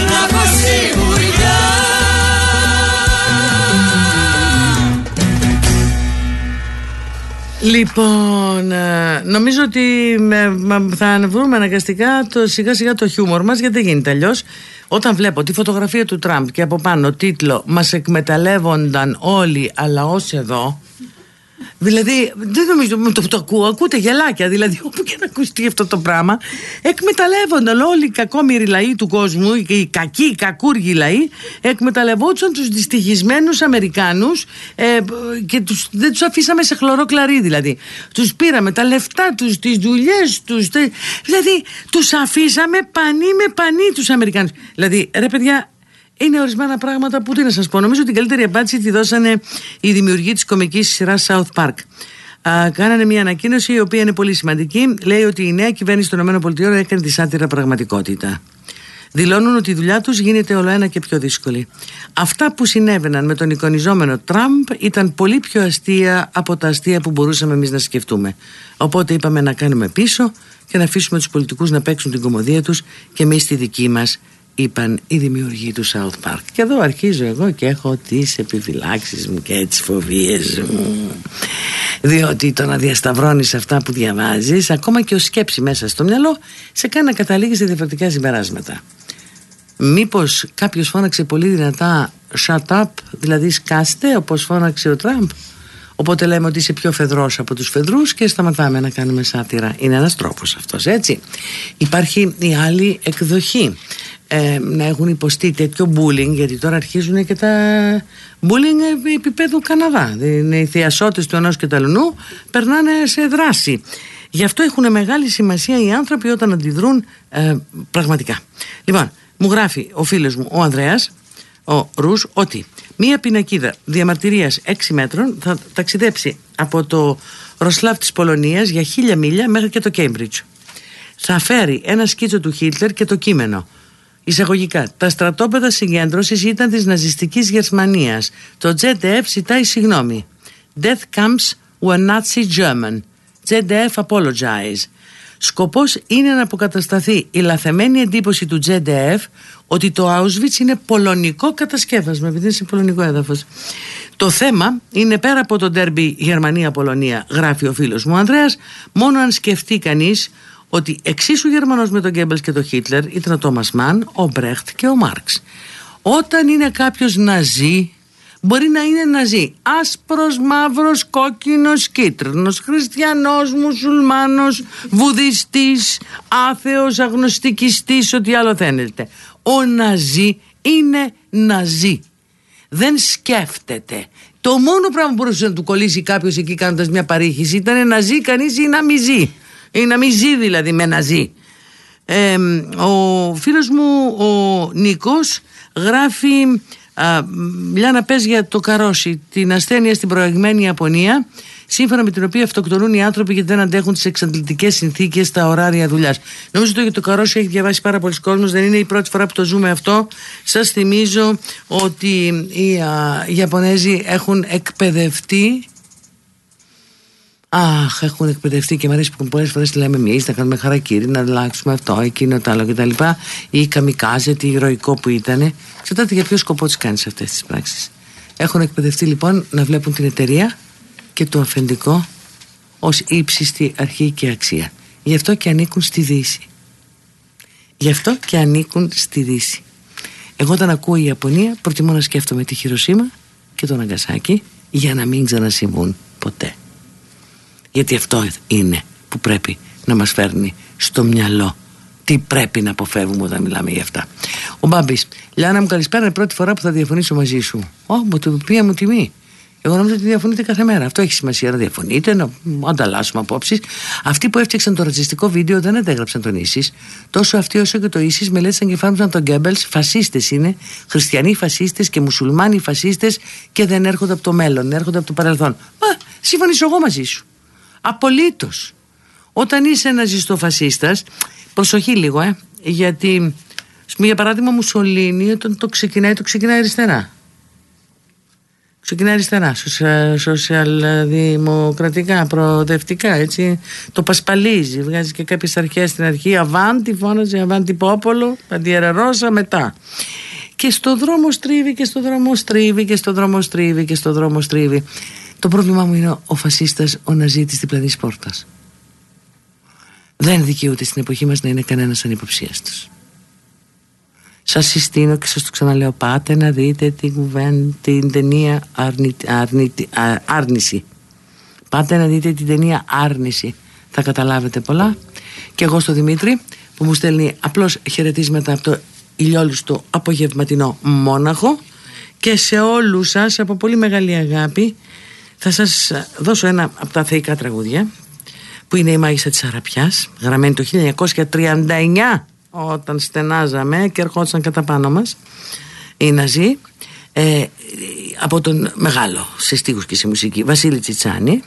να έχω σιγουριά Λοιπόν, ε, νομίζω ότι θα βρούμε αναγκαστικά το σιγά σιγά το χιούμορ μας γιατί δεν γίνεται αλλιώς. Όταν βλέπω τη φωτογραφία του Τραμπ και από πάνω τίτλο «Μας εκμεταλλεύονταν όλοι αλλά ως εδώ» Δηλαδή, δεν νομίζω το, το ακούω, ακούτε γελάκια. Δηλαδή, όπου και να ακουστεί αυτό το πράγμα, εκμεταλλεύονταν όλοι οι κακόμοιροι λαοί του κόσμου, οι κακοί, οι κακούργοι λαοί, εκμεταλλευόντουσαν τους δυστυχισμένους Αμερικάνους ε, και τους, δεν τους αφήσαμε σε χλωρό κλαρί, δηλαδή. Τους πήραμε τα λεφτά τους, τις δουλειές τους. Δηλαδή, τους αφήσαμε πανί με πανί τους Αμερικάνους. Δηλαδή, ρε παιδιά, είναι ορισμένα πράγματα που τι να σας πω. Νομίζω ότι την καλύτερη απάντηση τη δώσανε οι δημιουργοί της κομικής σειράς South Park. Α, κάνανε μια ανακοίνωση η οποία είναι πολύ σημαντική. Λέει ότι η νέα κυβέρνηση των ΗΠΑ έκανε τη σάτυρα πραγματικότητα. Δηλώνουν ότι η δουλειά τους γίνεται όλο ένα και πιο δύσκολη. Αυτά που συνέβαιναν με τον εικονιζόμενο Τραμπ ήταν πολύ πιο αστεία από τα αστεία που μπορούσαμε εμείς να σκεφτούμε. Οπότε είπαμε να κάνουμε πίσω και να αφήσουμε τους πολιτικούς να παίξουν την κομμωδία τους και εμείς τη δική μας είπαν οι δημιουργοί του South Park. Και εδώ αρχίζω εγώ και έχω τις επιφυλάξεις μου και τις φοβίες μου. Διότι το να διασταυρώνεις αυτά που διαβάζεις ακόμα και ο σκέψη μέσα στο μυαλό σε κάνει να καταλήγεις σε διαφορετικά συμπεράσματα. Μήπως κάποιος φώναξε πολύ δυνατά shut up δηλαδή σκάστε όπως φώναξε ο Τραμπ. Οπότε λέμε ότι είσαι πιο φεδρός από τους φεδρούς και σταματάμε να κάνουμε σάτυρα. Είναι ένας τρόπος αυτός, έτσι. Υπάρχει η άλλη εκδοχή ε, να έχουν υποστεί τέτοιο bullying γιατί τώρα αρχίζουν και τα bullying επίπεδου Καναδά. Είναι οι θειασότες του ενός και του αλλού περνάνε σε δράση. Γι' αυτό έχουν μεγάλη σημασία οι άνθρωποι όταν αντιδρούν ε, πραγματικά. Λοιπόν μου γράφει ο φίλος μου ο Ανδρέας ο Ρούς ότι μία πινακίδα διαμαρτυρίας 6 μέτρων θα ταξιδέψει από το Ροσλάβ της Πολωνίας για χίλια μίλια μέχρι και το Κέμπριτζ θα φέρει ένα σκίτσο του Χίτλερ και το κείμενο. Εισαγωγικά, τα στρατόπεδα συγκέντρωσης ήταν της ναζιστικής Γερμανίας. Το ZDF ζητάει συγγνώμη. Death comes when Nazi German. ZDF apologize. Σκοπός είναι να αποκατασταθεί η λαθεμένη εντύπωση του ZDF ότι το Auschwitz είναι πολωνικό κατασκεύασμα επειδή είναι σε πολωνικό έδαφος. Το θέμα είναι πέρα από το ντέρμπι Γερμανία-Πολωνία γράφει ο φίλος μου Ανδρέας μόνο αν σκεφτεί κανείς ότι εξίσου Γερμανός με τον Γκέμπελς και τον Χίτλερ ήταν ο Τόμας Μαν, ο Μπρέχτ και ο Μάρξ. Όταν είναι κάποιος ναζί μπορεί να είναι ναζί. Άσπρος, μαύρος, κόκκινος, κίτρινος χριστιανός, μουσουλμάνος βουδιστής, άθεος, αγνωστικιστής ό,τι άλλο θέλετε. Ο ναζί είναι ναζί. Δεν σκέφτεται. Το μόνο πράγμα που μπορούσε να του κολλήσει κάποιος εκεί κάνοντας μια παρήχηση ήταν να ζει κανείς ή να μη ζει ή να μη ζει δηλαδή με να ζει ε, ο φίλος μου ο Νίκος γράφει μιλά να πες για το καρόσι, την ασθένεια στην προηγμένη Ιαπωνία, σύμφωνα με την οποία αυτοκτονούν οι άνθρωποι γιατί δεν αντέχουν τις εξαντλητικές συνθήκες στα ωράρια δουλειάς. Νομίζω ότι το καρόσι έχει διαβάσει πάρα πολλοί κόσμος, δεν είναι η πρώτη φορά που το ζούμε αυτό. Σας θυμίζω ότι οι α, Ιαπωνέζοι έχουν εκπαιδευτεί Αχ, έχουν εκπαιδευτεί και μου αρέσει που πολλές φορές λέμε εμείς να κάνουμε χαρακτήρι, να αλλάξουμε αυτό, εκείνο, το άλλο κτλ. Ή καμικάζε, τι ηρωικό που ήταν. Ξέρετε για ποιο σκοπό τις κάνεις αυτές τις πράξεις. Έχουν εκπαιδευτεί λοιπόν να βλέπουν την εταιρεία και το αφεντικό ως ύψιστη αρχή και αξία. Γι' αυτό και ανήκουν στη Δύση. Γι' αυτό και ανήκουν στη Δύση. Εγώ όταν ακούω η Ιαπωνία προτιμώ να σκέφτομαι τη Χειροσύμα και τον Αγκασάκι για να μην ξανασυμβούν ποτέ γιατί αυτό είναι που πρέπει να μας φέρνει στο μυαλό τι πρέπει να αποφεύγουμε όταν μιλάμε για αυτά. Ο Μπάμπης, Λιάννα μου καλησπέρα, είναι πρώτη φορά που θα διαφωνήσω μαζί σου. Ω, με την οποία μου τιμή. Εγώ νομίζω ότι διαφωνείτε κάθε μέρα. Αυτό έχει σημασία να διαφωνείτε, να ανταλλάσσουμε απόψεις. Αυτοί που έφτιαξαν το ρατσιστικό βίντεο δεν αντέγραψαν τον ίσης. Τόσο αυτοί όσο και το ίσης μελέτησαν και φάρμουσαν τον Γκέμπελς. Φασίστες είναι. Χριστιανοί φασίστες και μουσουλμάνοι φασίστες και δεν έρχονται από το μέλλον, έρχονται από το παρελθόν. Μα συμφωνήσω εγώ μαζί σου. Απολύτως. Όταν είσαι ένας ζεστοφασίστας, προσοχή λίγο, ε, γιατί για παράδειγμα Μουσολίνη όταν το ξεκινάει, το ξεκινάει αριστερά. Ξεκινάει αριστερά, σοσιαλδημοκρατικά, προοδευτικά, έτσι. Το πασπαλίζει, βγάζει και κάποιες αρχές στην αρχή, αβάντι, φώναζε, αβάντι πόπολο, αντιερερώσα μετά. Και στο δρόμο στρίβει και στο δρόμο στρίβει και στο δρόμο στρίβει και στο δρόμο στρίβει. Το πρόβλημά μου είναι ο φασίστας, ο ναζίτης διπλανής πόρτας. Δεν δικαιούται στην εποχή μας να είναι κανένας ανυποψίαστος. Σας συστήνω και σας το ξαναλέω πάτε να δείτε την, κουβέν, την ταινία άρνηση. Πάτε να δείτε την ταινία άρνηση. Θα καταλάβετε πολλά. Και εγώ στο Δημήτρη που μου στέλνει απλώς χαιρετίσματα από το ηλιόλουστο απογευματινό Μόναχο και σε όλους σας από πολύ μεγάλη αγάπη θα σας δώσω ένα από τα θεϊκά τραγούδια που είναι η Μάγισσα της Αραπιάς γραμμένη το 1939 όταν στενάζαμε και ερχόντουσαν κατά πάνω μας οι Ναζί ε, από τον μεγάλο σε στίχους και σε μουσική Βασίλη Τσιτσάνη.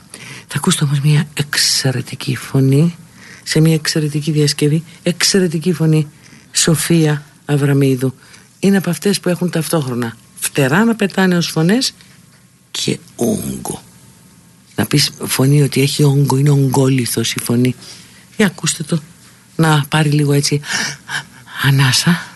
Θα ακούσετε όμως μια εξαιρετική φωνή σε μια εξαιρετική διασκευή εξαιρετική φωνή Σοφία Αβραμίδου. Είναι από αυτές που έχουν ταυτόχρονα φτερά να πετάνε ως φωνές και όγκο. Να πεις φωνή ότι έχει όγκο είναι ογκόληθος η φωνή. Για ακούστε το. Να πάρει λίγο έτσι. Ανάσα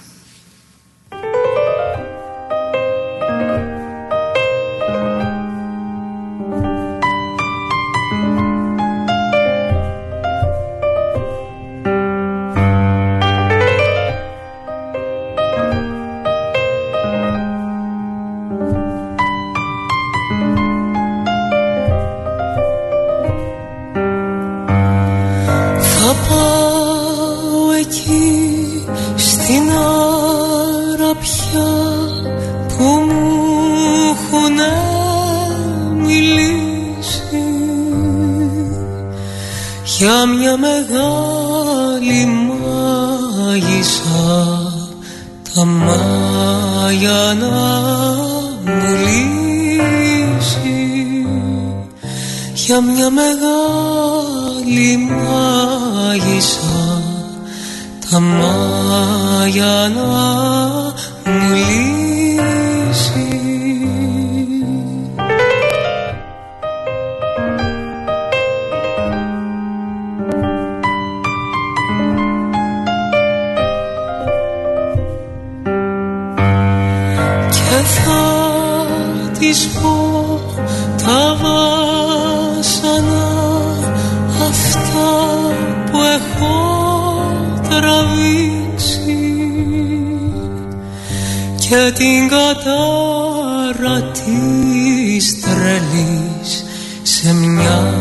κατάρα της τρελής σε μια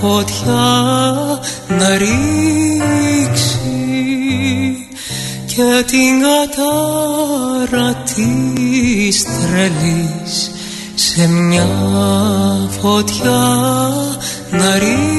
φωτιά να ρίξει και την κατάρα της τρελής σε μια φωτιά να ρίξει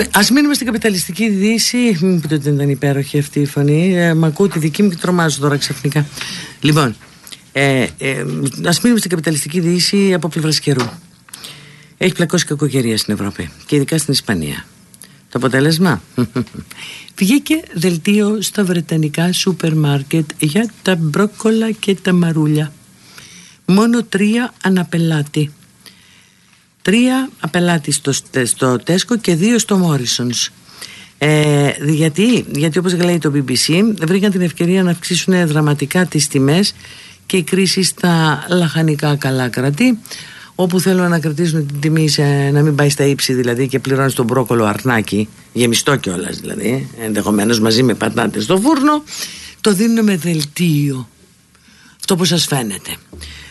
Α μείνουμε στην καπιταλιστική δύση. Μην πείτε ότι δεν ήταν υπέροχη αυτή η φωνή. Ε, μ' ακούω τη δική μου και τρομάζω τώρα ξαφνικά. Λοιπόν, ε, ε, ας μείνουμε στην καπιταλιστική δύση από πλευράς καιρού. Έχει πλακώσει κακοκαιρία στην Ευρώπη και ειδικά στην Ισπανία. Το αποτέλεσμα; Βγήκε δελτίο στα βρετανικά σούπερ μάρκετ για τα μπρόκολα και τα μαρούλια. Μόνο τρία αναπελάτη. Τρία απελάτης στο, στο Τέσκο και δύο στο Μόρισονς. Ε, γιατί, γιατί όπως λέει το BBC βρήκαν την ευκαιρία να αυξήσουν δραματικά τις τιμές και η κρίση στα λαχανικά καλά κρατεί όπου θέλουν να κρατήσουν την τιμή σε, να μην πάει στα ύψη δηλαδή και πληρώνει τον μπρόκολο αρνάκι γεμιστό κιόλας δηλαδή ενδεχομένως μαζί με πατάτες στο φούρνο το δίνουν με δελτίο αυτό που σας φαίνεται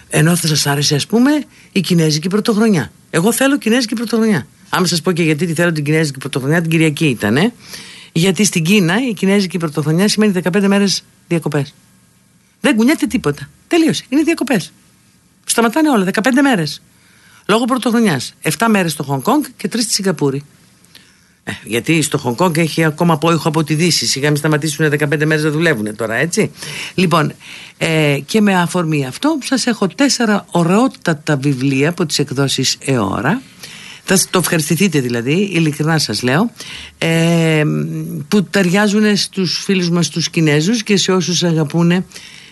ενώ θα σας άρεσε ας πούμε η Κινέζικη Πρωτοχρονιά. Εγώ θέλω Κινέζικη Πρωτοχρονιά. Άμα σας πω και γιατί τη θέλω την Κινέζικη Πρωτοχρονιά την Κυριακή ήταν γιατί στην Κίνα η Κινέζικη Πρωτοχρονιά σημαίνει 15 μέρες διακοπές. Δεν κουνιέται τίποτα. Τελείωσε. Είναι διακοπές. Σταματάνε όλα. 15 μέρες. Λόγω πρωτοχρονιάς. 7 μέρες στο Χονγκ Κόνγκ και 3 στη Σιγκαπούρη. Ε, γιατί στο Χονγκ Κόνγκ έχει ακόμα απόηχο από τη Δύση. Σιγά μην σταματήσουν 15 μέρες να δουλεύουν τώρα, έτσι. Λοιπόν, ε, και με αφορμή αυτό, σας έχω τέσσερα ωραιότατα βιβλία από τις εκδόσεις ΕΟΡΑ. Θα το ευχαριστηθείτε δηλαδή, ειλικρινά σας λέω ε, που ταιριάζουν στους φίλους μας τους Κινέζους και σε όσους αγαπούν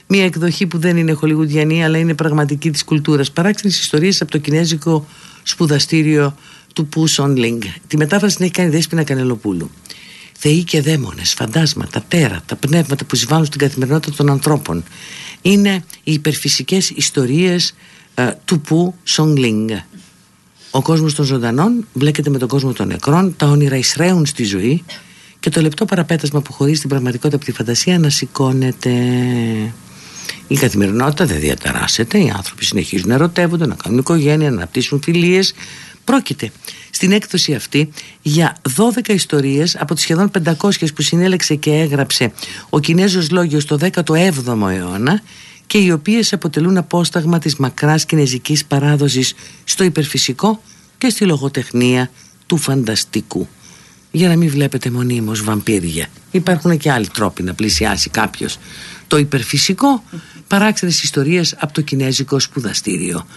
μια εκδοχή που δεν είναι χολιγουδιανή αλλά είναι πραγματική της κουλτούρας παράξενες ιστορίες από το κινέζικο σπουδαστήριο του Που Σον Λίνγκ τη μετάφραση την έχει κάνει Δέσποινα Κανελοπούλου. Θεοί και δαίμονες, φαντάσματα, τέρατα, πνεύματα που συμβάλλουν στην καθημερινότητα των ανθρώπων. Είναι οι υπερφυσικές ιστορίες ε, του Που Σον Λίνγκ ο κόσμος των ζωντανών μπλέκεται με τον κόσμο των νεκρών τα όνειρα εισραίουν στη ζωή και το λεπτό παραπέτασμα που χωρίζει την πραγματικότητα από τη φαντασία να σηκώνεται η καθημερινότητα δεν διαταράσσεται, οι άνθρωποι συνεχίζουν να ερωτεύονται, να κάνουν οικογένεια, να αναπτύσσουν φιλίες. Πρόκειται στην έκδοση αυτή για 12 ιστορίες από τις σχεδόν 500 που συνέλεξε και έγραψε ο Κινέζος Λόγιος το 17ο αιώνα και οι οποίες αποτελούν απόσταγμα της μακράς κινέζικης παράδοσης στο υπερφυσικό και στη λογοτεχνία του φανταστικού για να μην βλέπετε μονίμως βαμπύρια. Υπάρχουν και άλλοι τρόποι να πλησιάσει κάποιος το υπερφυσικό παράξενες ιστορίες από το κινέζικο σπουδαστήριο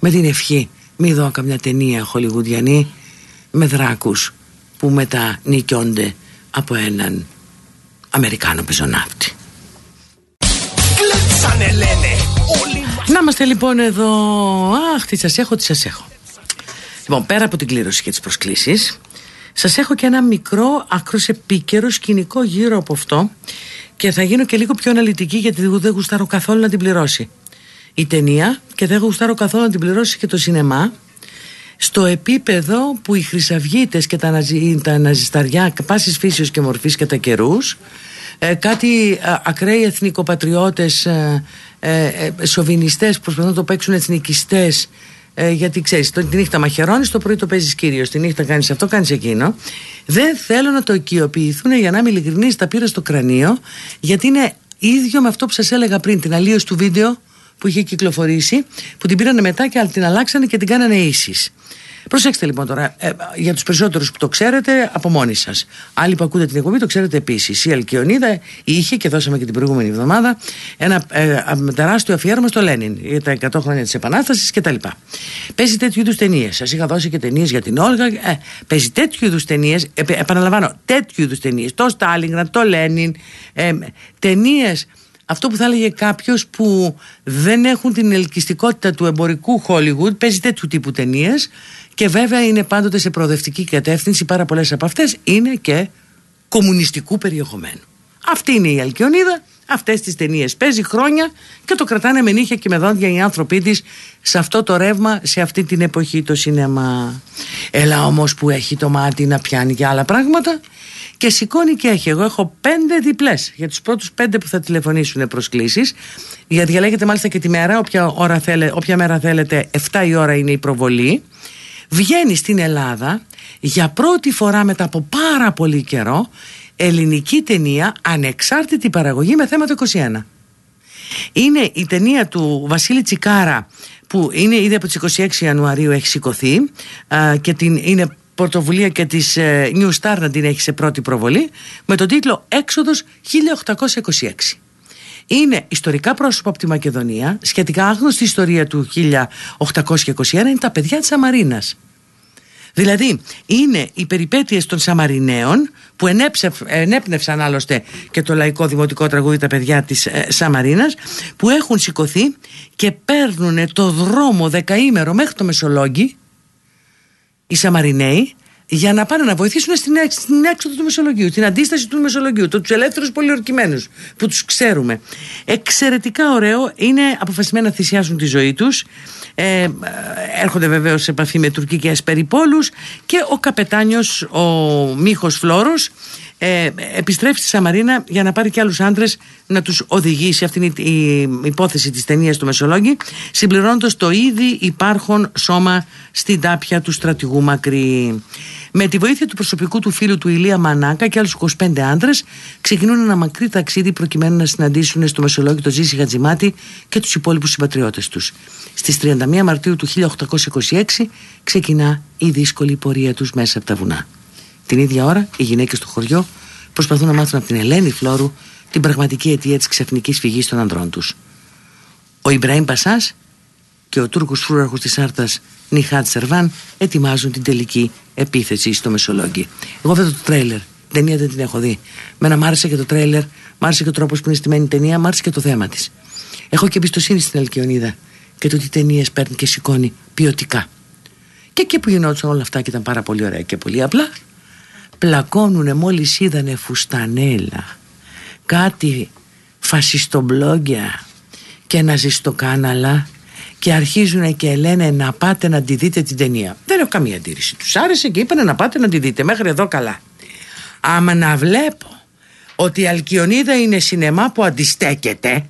με την ευχή μη δω καμιά ταινία χολιγουδιανή με δράκους που μετά νικιώνται από έναν Αμερικάνο πεζοναύτη. Να είμαστε λοιπόν εδώ. Αχ τι σας έχω τι σας έχω. Λοιπόν πέρα από την κλήρωση και τις προσκλήσεις σας έχω και ένα μικρό άκρος επίκαιρο σκηνικό γύρω από αυτό και θα γίνω και λίγο πιο αναλυτική γιατί δεν γουστάρω καθόλου να την πληρώσει η ταινία και δεν γουστάρω καθόλου να την πληρώσει και το σινεμά στο επίπεδο που οι χρυσαυγίτες και τα, ναζι, τα ναζισταριά πάσης φύσεως και μορφής κατά καιρούς. Ε, κάτι ε, ακραίοι εθνικοπατριώτες ε, ε, ε, σοβινιστές που προσπαθούν να το παίξουν εθνικιστές ε, γιατί ξέρεις, τη νύχτα μαχαιρώνεις, το πρωί το παίζεις κύριο. Τη νύχτα κάνεις αυτό, κάνεις εκείνο. Δεν θέλω να το οικειοποιηθούν για να είμαι ειλικρινής, τα πήρα στο κρανίο, γιατί είναι ίδιο με αυτό που σας έλεγα πριν, την αλλίωση του βίντεο που είχε κυκλοφορήσει, που την πήρανε μετά και την αλλάξανε και την κάνανε ίσης. Προσέξτε λοιπόν τώρα, ε, για τους περισσότερους που το ξέρετε, από μόνοι σας. Άλλοι που ακούτε την εκπομπή το ξέρετε επίσης. Η Αλκιονίδα είχε και δώσαμε και την προηγούμενη εβδομάδα ένα ε, τεράστιο αφιέρωμα στο Λένιν για τα 100 χρόνια της Επανάστασης κτλ. Παίζει τέτοιου είδους ταινίες. Σας είχα δώσει και ταινίες για την Όλγα. Ε, παίζει τέτοιου είδους ταινίες. Ε, επαναλαμβάνω, τέτοιου είδους ταινίες. Το Στάλιγκραντ, το Λένιν. Ε, ταινίες αυτό που θα έλεγε κάποιος που δεν έχουν την ελκυστικότητα του εμπορικού Hollywood, παίζει τέτοιου τύπου ταινίες και βέβαια είναι πάντοτε σε προοδευτική κατεύθυνση. Πάρα πολλές από αυτές είναι και κομμουνιστικού περιεχομένου. Αυτή είναι η Αλκιονίδα, αυτές τις ταινίες παίζει χρόνια και το κρατάνε με νύχια και με δόντια οι άνθρωποι της σε αυτό το ρεύμα, σε αυτή την εποχή το σινεμά. Έλα όμως που έχει το μάτι να πιάνει και άλλα πράγματα και σηκώνει και έχει. Εγώ έχω πέντε διπλές για τους πρώτους πέντε που θα τηλεφωνήσουν προσκλήσεις. Γιατί διαλέγετε μάλιστα και τη μέρα, όποια, ώρα θέλε, όποια μέρα θέλετε, 7 η ώρα είναι η προβολή. Βγαίνει στην Ελλάδα για πρώτη φορά μετά από πάρα πολύ καιρό ελληνική ταινία ανεξάρτητη παραγωγή με θέματα 21. Είναι η ταινία του Βασίλη Τσικάρα που είναι ήδη από τις 26 Ιανουαρίου έχει σηκωθεί και την, είναι πρωτοβουλία και της ε, New Star να την έχει σε πρώτη προβολή με τον τίτλο «Έξοδος 1826». Είναι ιστορικά πρόσωπα από τη Μακεδονία, σχετικά άγνωστη ιστορία του 1821 είναι τα παιδιά της Σαμαρίνας. Δηλαδή είναι οι περιπέτειες των Σαμαριναίων που ενέπνευσαν άλλωστε και το λαϊκό δημοτικό τραγούδι τα παιδιά της ε, Σαμαρίνας που έχουν σηκωθεί και παίρνουν το δρόμο δεκαήμερο μέχρι το Μεσολόγγι οι Σαμαριναίοι για να πάνε να βοηθήσουν στην, στην έξοδο του Μεσολογίου, την αντίσταση του Μεσολογίου, τους ελεύθερους πολιορκημένους που τους ξέρουμε. Εξαιρετικά ωραίο, είναι αποφασισμένοι να θυσιάσουν τη ζωή τους. Ε, έρχονται βεβαίως σε επαφή με τουρκικές περιπόλους και ο καπετάνιος ο Μίχος Φλόρος ε, επιστρέφει στη Σαμαρίνα για να πάρει και άλλους άντρες να τους οδηγήσει. Αυτή είναι η, υπόθεση της ταινίας του Μεσολόγγι συμπληρώνοντας το ήδη υπάρχον σώμα στην τάπια του στρατηγού Μακρύ. Με τη βοήθεια του προσωπικού του φίλου του Ηλία Μανάκα και άλλους 25 άντρες ξεκινούν ένα μακρύ ταξίδι προκειμένου να συναντήσουν στο Μεσολόγγι το Ζήση Χατζημάτη και τους υπόλοιπους συμπατριώτες τους. Στις 31 Μαρτίου του 1826 ξεκινά η δύσκολη πορεία τους μέσα από τα βουνά την ίδια ώρα οι γυναίκες του χωριού προσπαθούν να μάθουν από την Ελένη Φλόρου την πραγματική αιτία της ξαφνικής φυγής των ανδρών τους. Ο Ιμπραήμ Πασάς και ο Τούρκος φρούραρχος της Άρτας Νιχάτ Σερβάν ετοιμάζουν την τελική επίθεση στο Μεσολόγγι. Εγώ αυτό το τρέιλερ. Την ταινία δεν την έχω δει. Μένα μ' άρεσε και το τρέιλερ, μ' άρεσε και ο τρόπος που είναι στημένη η ταινία, μ' άρεσε και το θέμα της. Έχω και εμπιστοσύνη στην Αλκιονίδα και το τι ταινίες παίρνει και σηκώνει ποιοτικά. Και εκεί που γινόντουσαν όλα αυτά και ήταν πάρα πολύ ωραία και πολύ απλά, πλακώνουνε μόλις είδανε φουστανέλα κάτι φασιστομπλόγια και ναζιστοκάναλα και αρχίζουν και λένε να πάτε να τη δείτε την ταινία. Δεν έχω καμία αντίρρηση. Τους άρεσε και είπανε να πάτε να τη δείτε. Μέχρι εδώ καλά. Άμα να βλέπω ότι η Αλκιονίδα είναι σινεμά που αντιστέκεται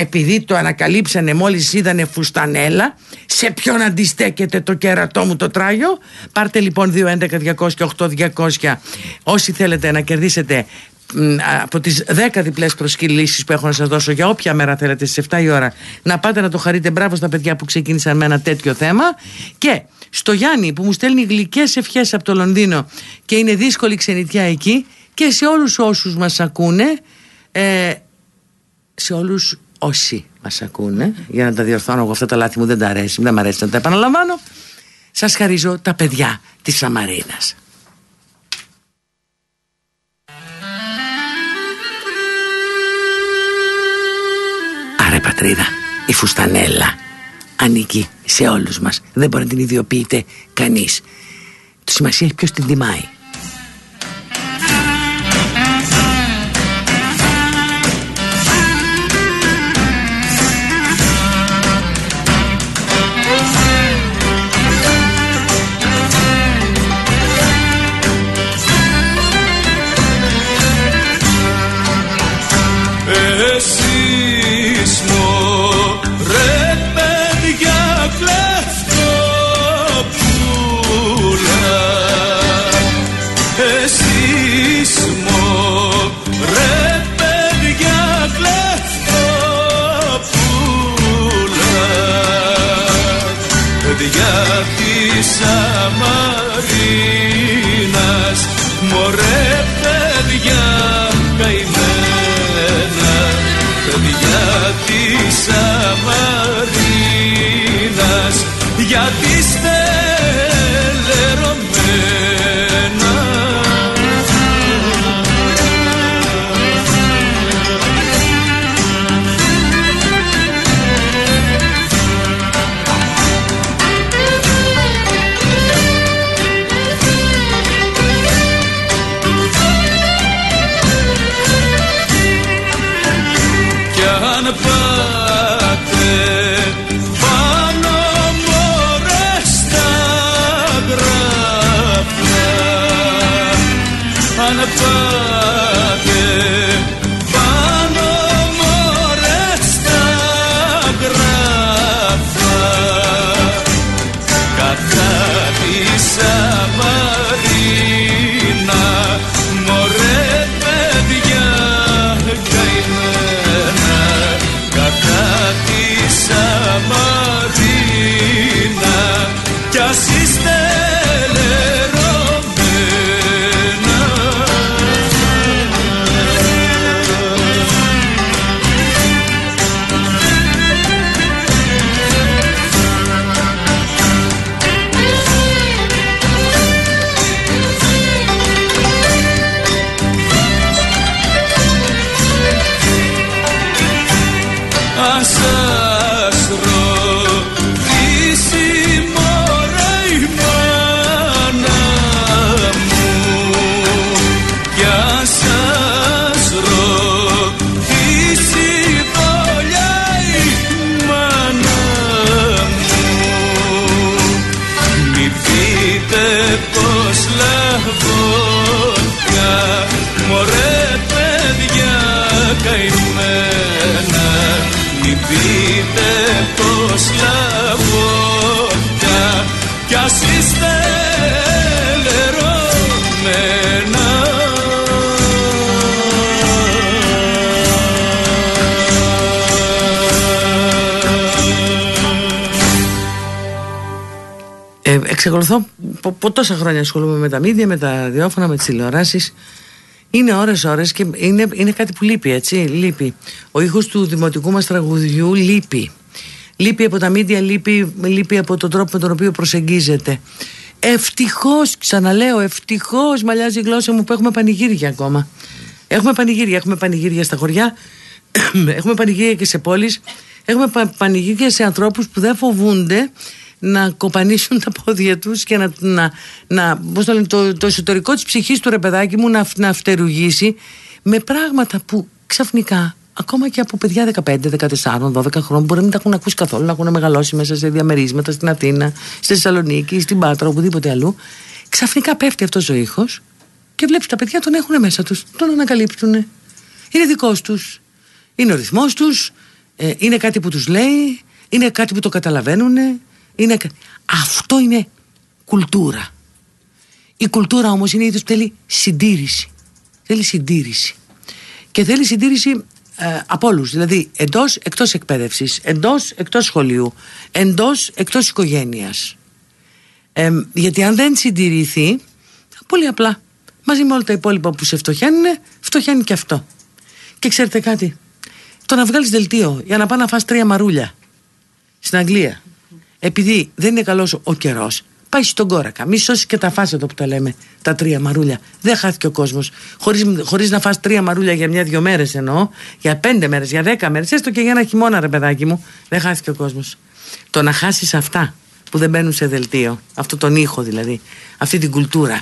επειδή το ανακαλύψανε μόλις είδανε φουστανέλα σε ποιον αντιστέκεται το κέρατό μου το τράγιο. Πάρτε λοιπόν 2.11.200 όσοι θέλετε να κερδίσετε από τις 10 διπλές προσκυλήσεις που έχω να σας δώσω για όποια μέρα θέλετε στις 7 η ώρα να πάτε να το χαρείτε. Μπράβο στα παιδιά που ξεκίνησαν με ένα τέτοιο θέμα. Και στο Γιάννη που μου στέλνει γλυκές ευχές από το Λονδίνο και είναι δύσκολη ξενιτιά εκεί και σε όλους όσους μας ακούνε ε, σε όλους όσοι μας ακούνε για να τα διορθώνω εγώ αυτά τα λάθη μου δεν τα αρέσει δεν μου αρέσει να τα επαναλαμβάνω σας χαρίζω τα παιδιά της Σαμαρίνας. Άρε πατρίδα η φουστανέλα ανήκει σε όλους μας. Δεν μπορεί να την ιδιοποιείται κανείς. Το σημασία έχει ποιος την τιμάει εξακολουθώ πο- πο- τόσα χρόνια ασχολούμαι με τα μίδια, με τα ραδιόφωνα, με τις τηλεοράσεις. Είναι ώρες ώρες και είναι, είναι κάτι που λείπει έτσι, λείπει. Ο ήχος του δημοτικού μας τραγουδιού λείπει. Λείπει από τα μίδια, λείπει, λείπει από τον τρόπο με τον οποίο προσεγγίζεται. Ευτυχώς, ξαναλέω, ευτυχώς μαλλιάζει η γλώσσα μου που έχουμε πανηγύρια ακόμα. Έχουμε πανηγύρια, έχουμε πανηγύρια στα χωριά, έχουμε πανηγύρια και σε πόλεις, έχουμε πα- πανηγύρια σε ανθρώπους που δεν φοβούνται να κοπανίσουν τα πόδια τους και να, να, να πώς το, λένε, το, το εσωτερικό της ψυχής του ρε παιδάκι μου να, να φτερουγήσει με πράγματα που ξαφνικά ακόμα και από παιδιά 15, 14, 12 χρόνων μπορεί να μην τα έχουν ακούσει καθόλου, να έχουν μεγαλώσει μέσα σε διαμερίσματα στην Αθήνα, στη Θεσσαλονίκη, στην Πάτρα, οπουδήποτε αλλού. Ξαφνικά πέφτει αυτός ο ήχος και βλέπεις τα παιδιά τον έχουν μέσα τους, τον ανακαλύπτουν. Είναι δικός τους. Είναι ο ρυθμός τους, ε, είναι κάτι που τους λέει, είναι κάτι που το καταλαβαίνουν. Είναι... κα- Αυτό είναι κουλτούρα. Η κουλτούρα όμως είναι είδος που θέλει συντήρηση. Θέλει συντήρηση. Και θέλει συντήρηση ε, από όλους. Δηλαδή εντός εκτός εκπαίδευσης, εντός εκτός σχολείου, εντός εκτός οικογένειας. Ε, γιατί αν δεν συντηρηθεί, πολύ απλά, μαζί με όλα τα υπόλοιπα που σε φτωχαίνουν, φτωχαίνει και αυτό. Και ξέρετε κάτι, το να βγάλεις δελτίο για να πάει να φας τρία μαρούλια στην Αγγλία, επειδή δεν είναι καλός ο καιρός, πάει στον κόρακα. Μη σώσεις και τα φας εδώ που τα λέμε, τα τρία μαρούλια. Δεν χάθηκε ο κόσμος. Χωρίς χωρίς να φας τρία μαρούλια για μια-δυο μέρες εννοώ, για πέντε μέρες, για δέκα μέρες, έστω και για ένα χειμώνα, ρε παιδάκι μου, δεν χάθηκε ο κόσμος. Το να χάσεις αυτά που δεν μπαίνουν σε δελτίο, αυτό τον ήχο δηλαδή, αυτή την κουλτούρα,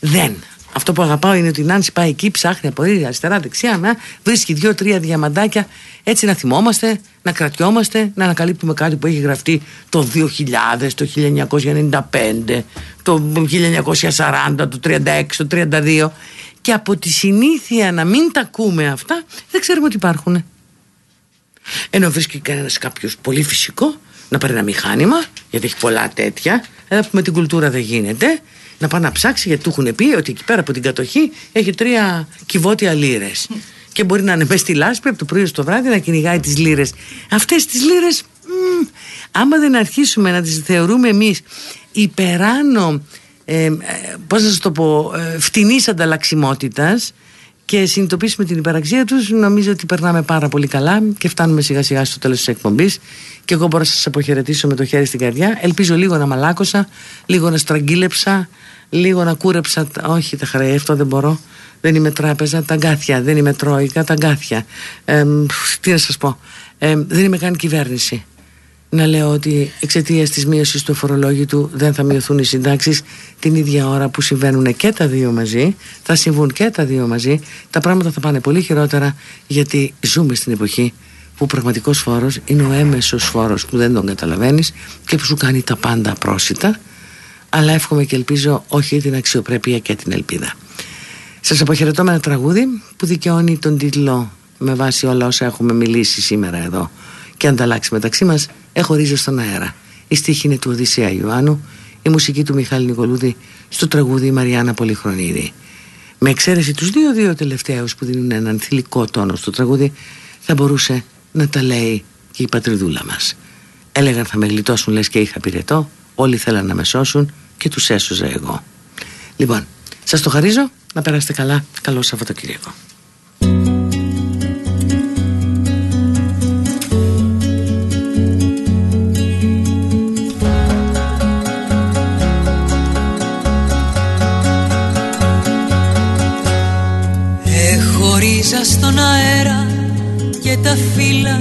δεν. Αυτό που αγαπάω είναι ότι η Νάνση πάει εκεί, ψάχνει από εκεί, αριστερά, δεξιά, να βρίσκει δύο-τρία διαμαντάκια, έτσι να θυμόμαστε, να κρατιόμαστε, να ανακαλύπτουμε κάτι που έχει γραφτεί το 2000, το 1995, το 1940, το 36, το 32. Και από τη συνήθεια να μην τα ακούμε αυτά, δεν ξέρουμε ότι υπάρχουν. Ενώ βρίσκει κανένας κάποιος πολύ φυσικό να πάρει ένα μηχάνημα, γιατί έχει πολλά τέτοια, αλλά που με την κουλτούρα δεν γίνεται, να πάει να ψάξει γιατί του έχουν πει ότι εκεί πέρα από την κατοχή έχει τρία κυβότια λίρε. Και μπορεί να είναι μέσα στη λάσπη από το πρωί στο βράδυ να κυνηγάει τις λίρε. Αυτές τις λίρε άμα δεν αρχίσουμε να τις θεωρούμε εμείς υπεράνω ε, ε, πώς να σας το πω ε, φτηνής ανταλλαξιμότητας και συνειδητοποιήσουμε την υπεραξία τους. Νομίζω ότι περνάμε πάρα πολύ καλά και φτάνουμε σιγά σιγά στο τέλος της εκπομπής. Και εγώ μπορώ να σας αποχαιρετήσω με το χέρι στην καρδιά. Ελπίζω λίγο να μαλάκωσα λίγο να στραγγίλεψα λίγο να κούρεψα όχι τα χρέη αυτό δεν μπορώ. Δεν είμαι τράπεζα, τα αγκάθια. Δεν είμαι τρόικα, τα αγκάθια. Ε, τι να σας πω. Ε, δεν είμαι καν κυβέρνηση να λέω ότι εξαιτίας της μείωσης του φορολόγητου δεν θα μειωθούν οι συντάξεις την ίδια ώρα που συμβαίνουν και τα δύο μαζί, θα συμβούν και τα δύο μαζί. Τα πράγματα θα πάνε πολύ χειρότερα γιατί ζούμε στην εποχή που ο πραγματικός φόρος είναι ο έμεσος φόρος που δεν τον καταλαβαίνεις και που σου κάνει τα πάντα πρόσιτα. Αλλά εύχομαι και ελπίζω όχι την αξιοπρέπεια και την ελπίδα. Σας αποχαιρετώ με ένα τραγούδι που δικαιώνει τον τίτλο με βάση όλα όσα έχουμε μιλήσει σήμερα εδώ και ανταλλάξει μεταξύ μας εχωρίζω στον αέρα. Η στίχη είναι του Οδυσσέα Ιωάννου, η μουσική του Μιχάλη Νικολούδη στο τραγούδι Μαριάννα Πολυχρονίδη. Με εξαίρεση τους δύο-δύο τελευταίους που δίνουν έναν θηλυκό τόνο στο τραγούδι θα μπορούσε να τα λέει και η πατριδούλα μας. Έλεγαν θα με γλιτώσουν λες και είχα πυρετό, όλοι θέλαν να με σώσουν και τους έσωζα εγώ. Λοιπόν, σας το χαρίζω, να περάσετε καλά, καλό Σαββατοκύριακο. Ρίζα στον αέρα και τα φύλλα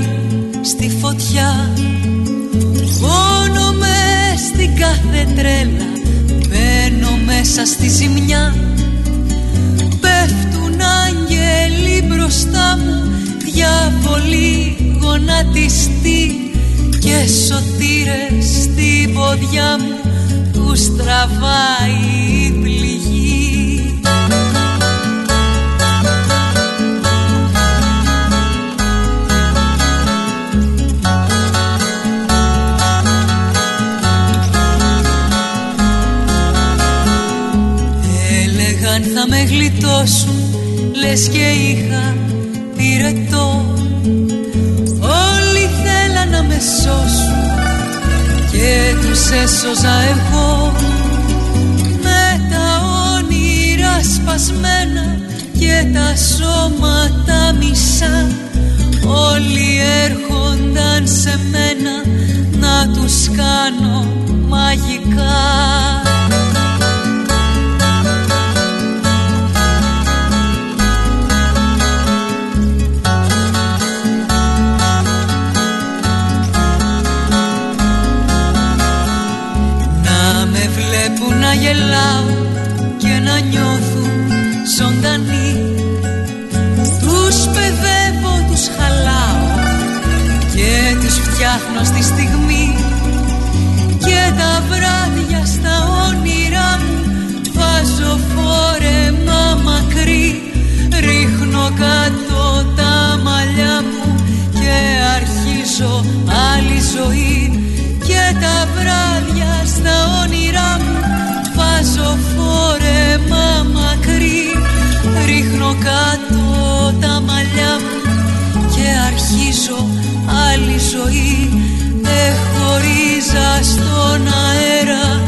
στη φωτιά. Πόνο μες στην κάθε τρέλα Μπαίνω μέσα στη ζημιά. Πέφτουν άγγελοι μπροστά μου Διαβολή γονατιστή Και σωτήρες στην ποδιά μου Που στραβάει γλιτώσουν Λες και είχα πυρετό. Όλοι θέλαν να με σώσουν Και τους έσωζα εγώ. Με τα όνειρα σπασμένα Και τα σώματα μισά Όλοι έρχονταν σε μένα Να τους κάνω μαγικά ζωντανοί. Τους παιδεύω, τους χαλάω και τους φτιάχνω στη στιγμή. Και τα βράδια στα όνειρά μου βάζω φόρεμα μακρύ. Ρίχνω κάτω τα μαλλιά μου και αρχίζω άλλη ζωή. Και τα βράδια στα όνειρά μου βάζω ζωή Έχω ρίζα στον αέρα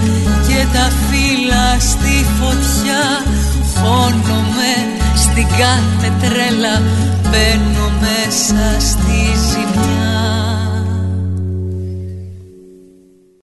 και τα φύλλα στη φωτιά. Φώνομαι στην κάθε τρέλα μπαίνω μέσα στη ζημιά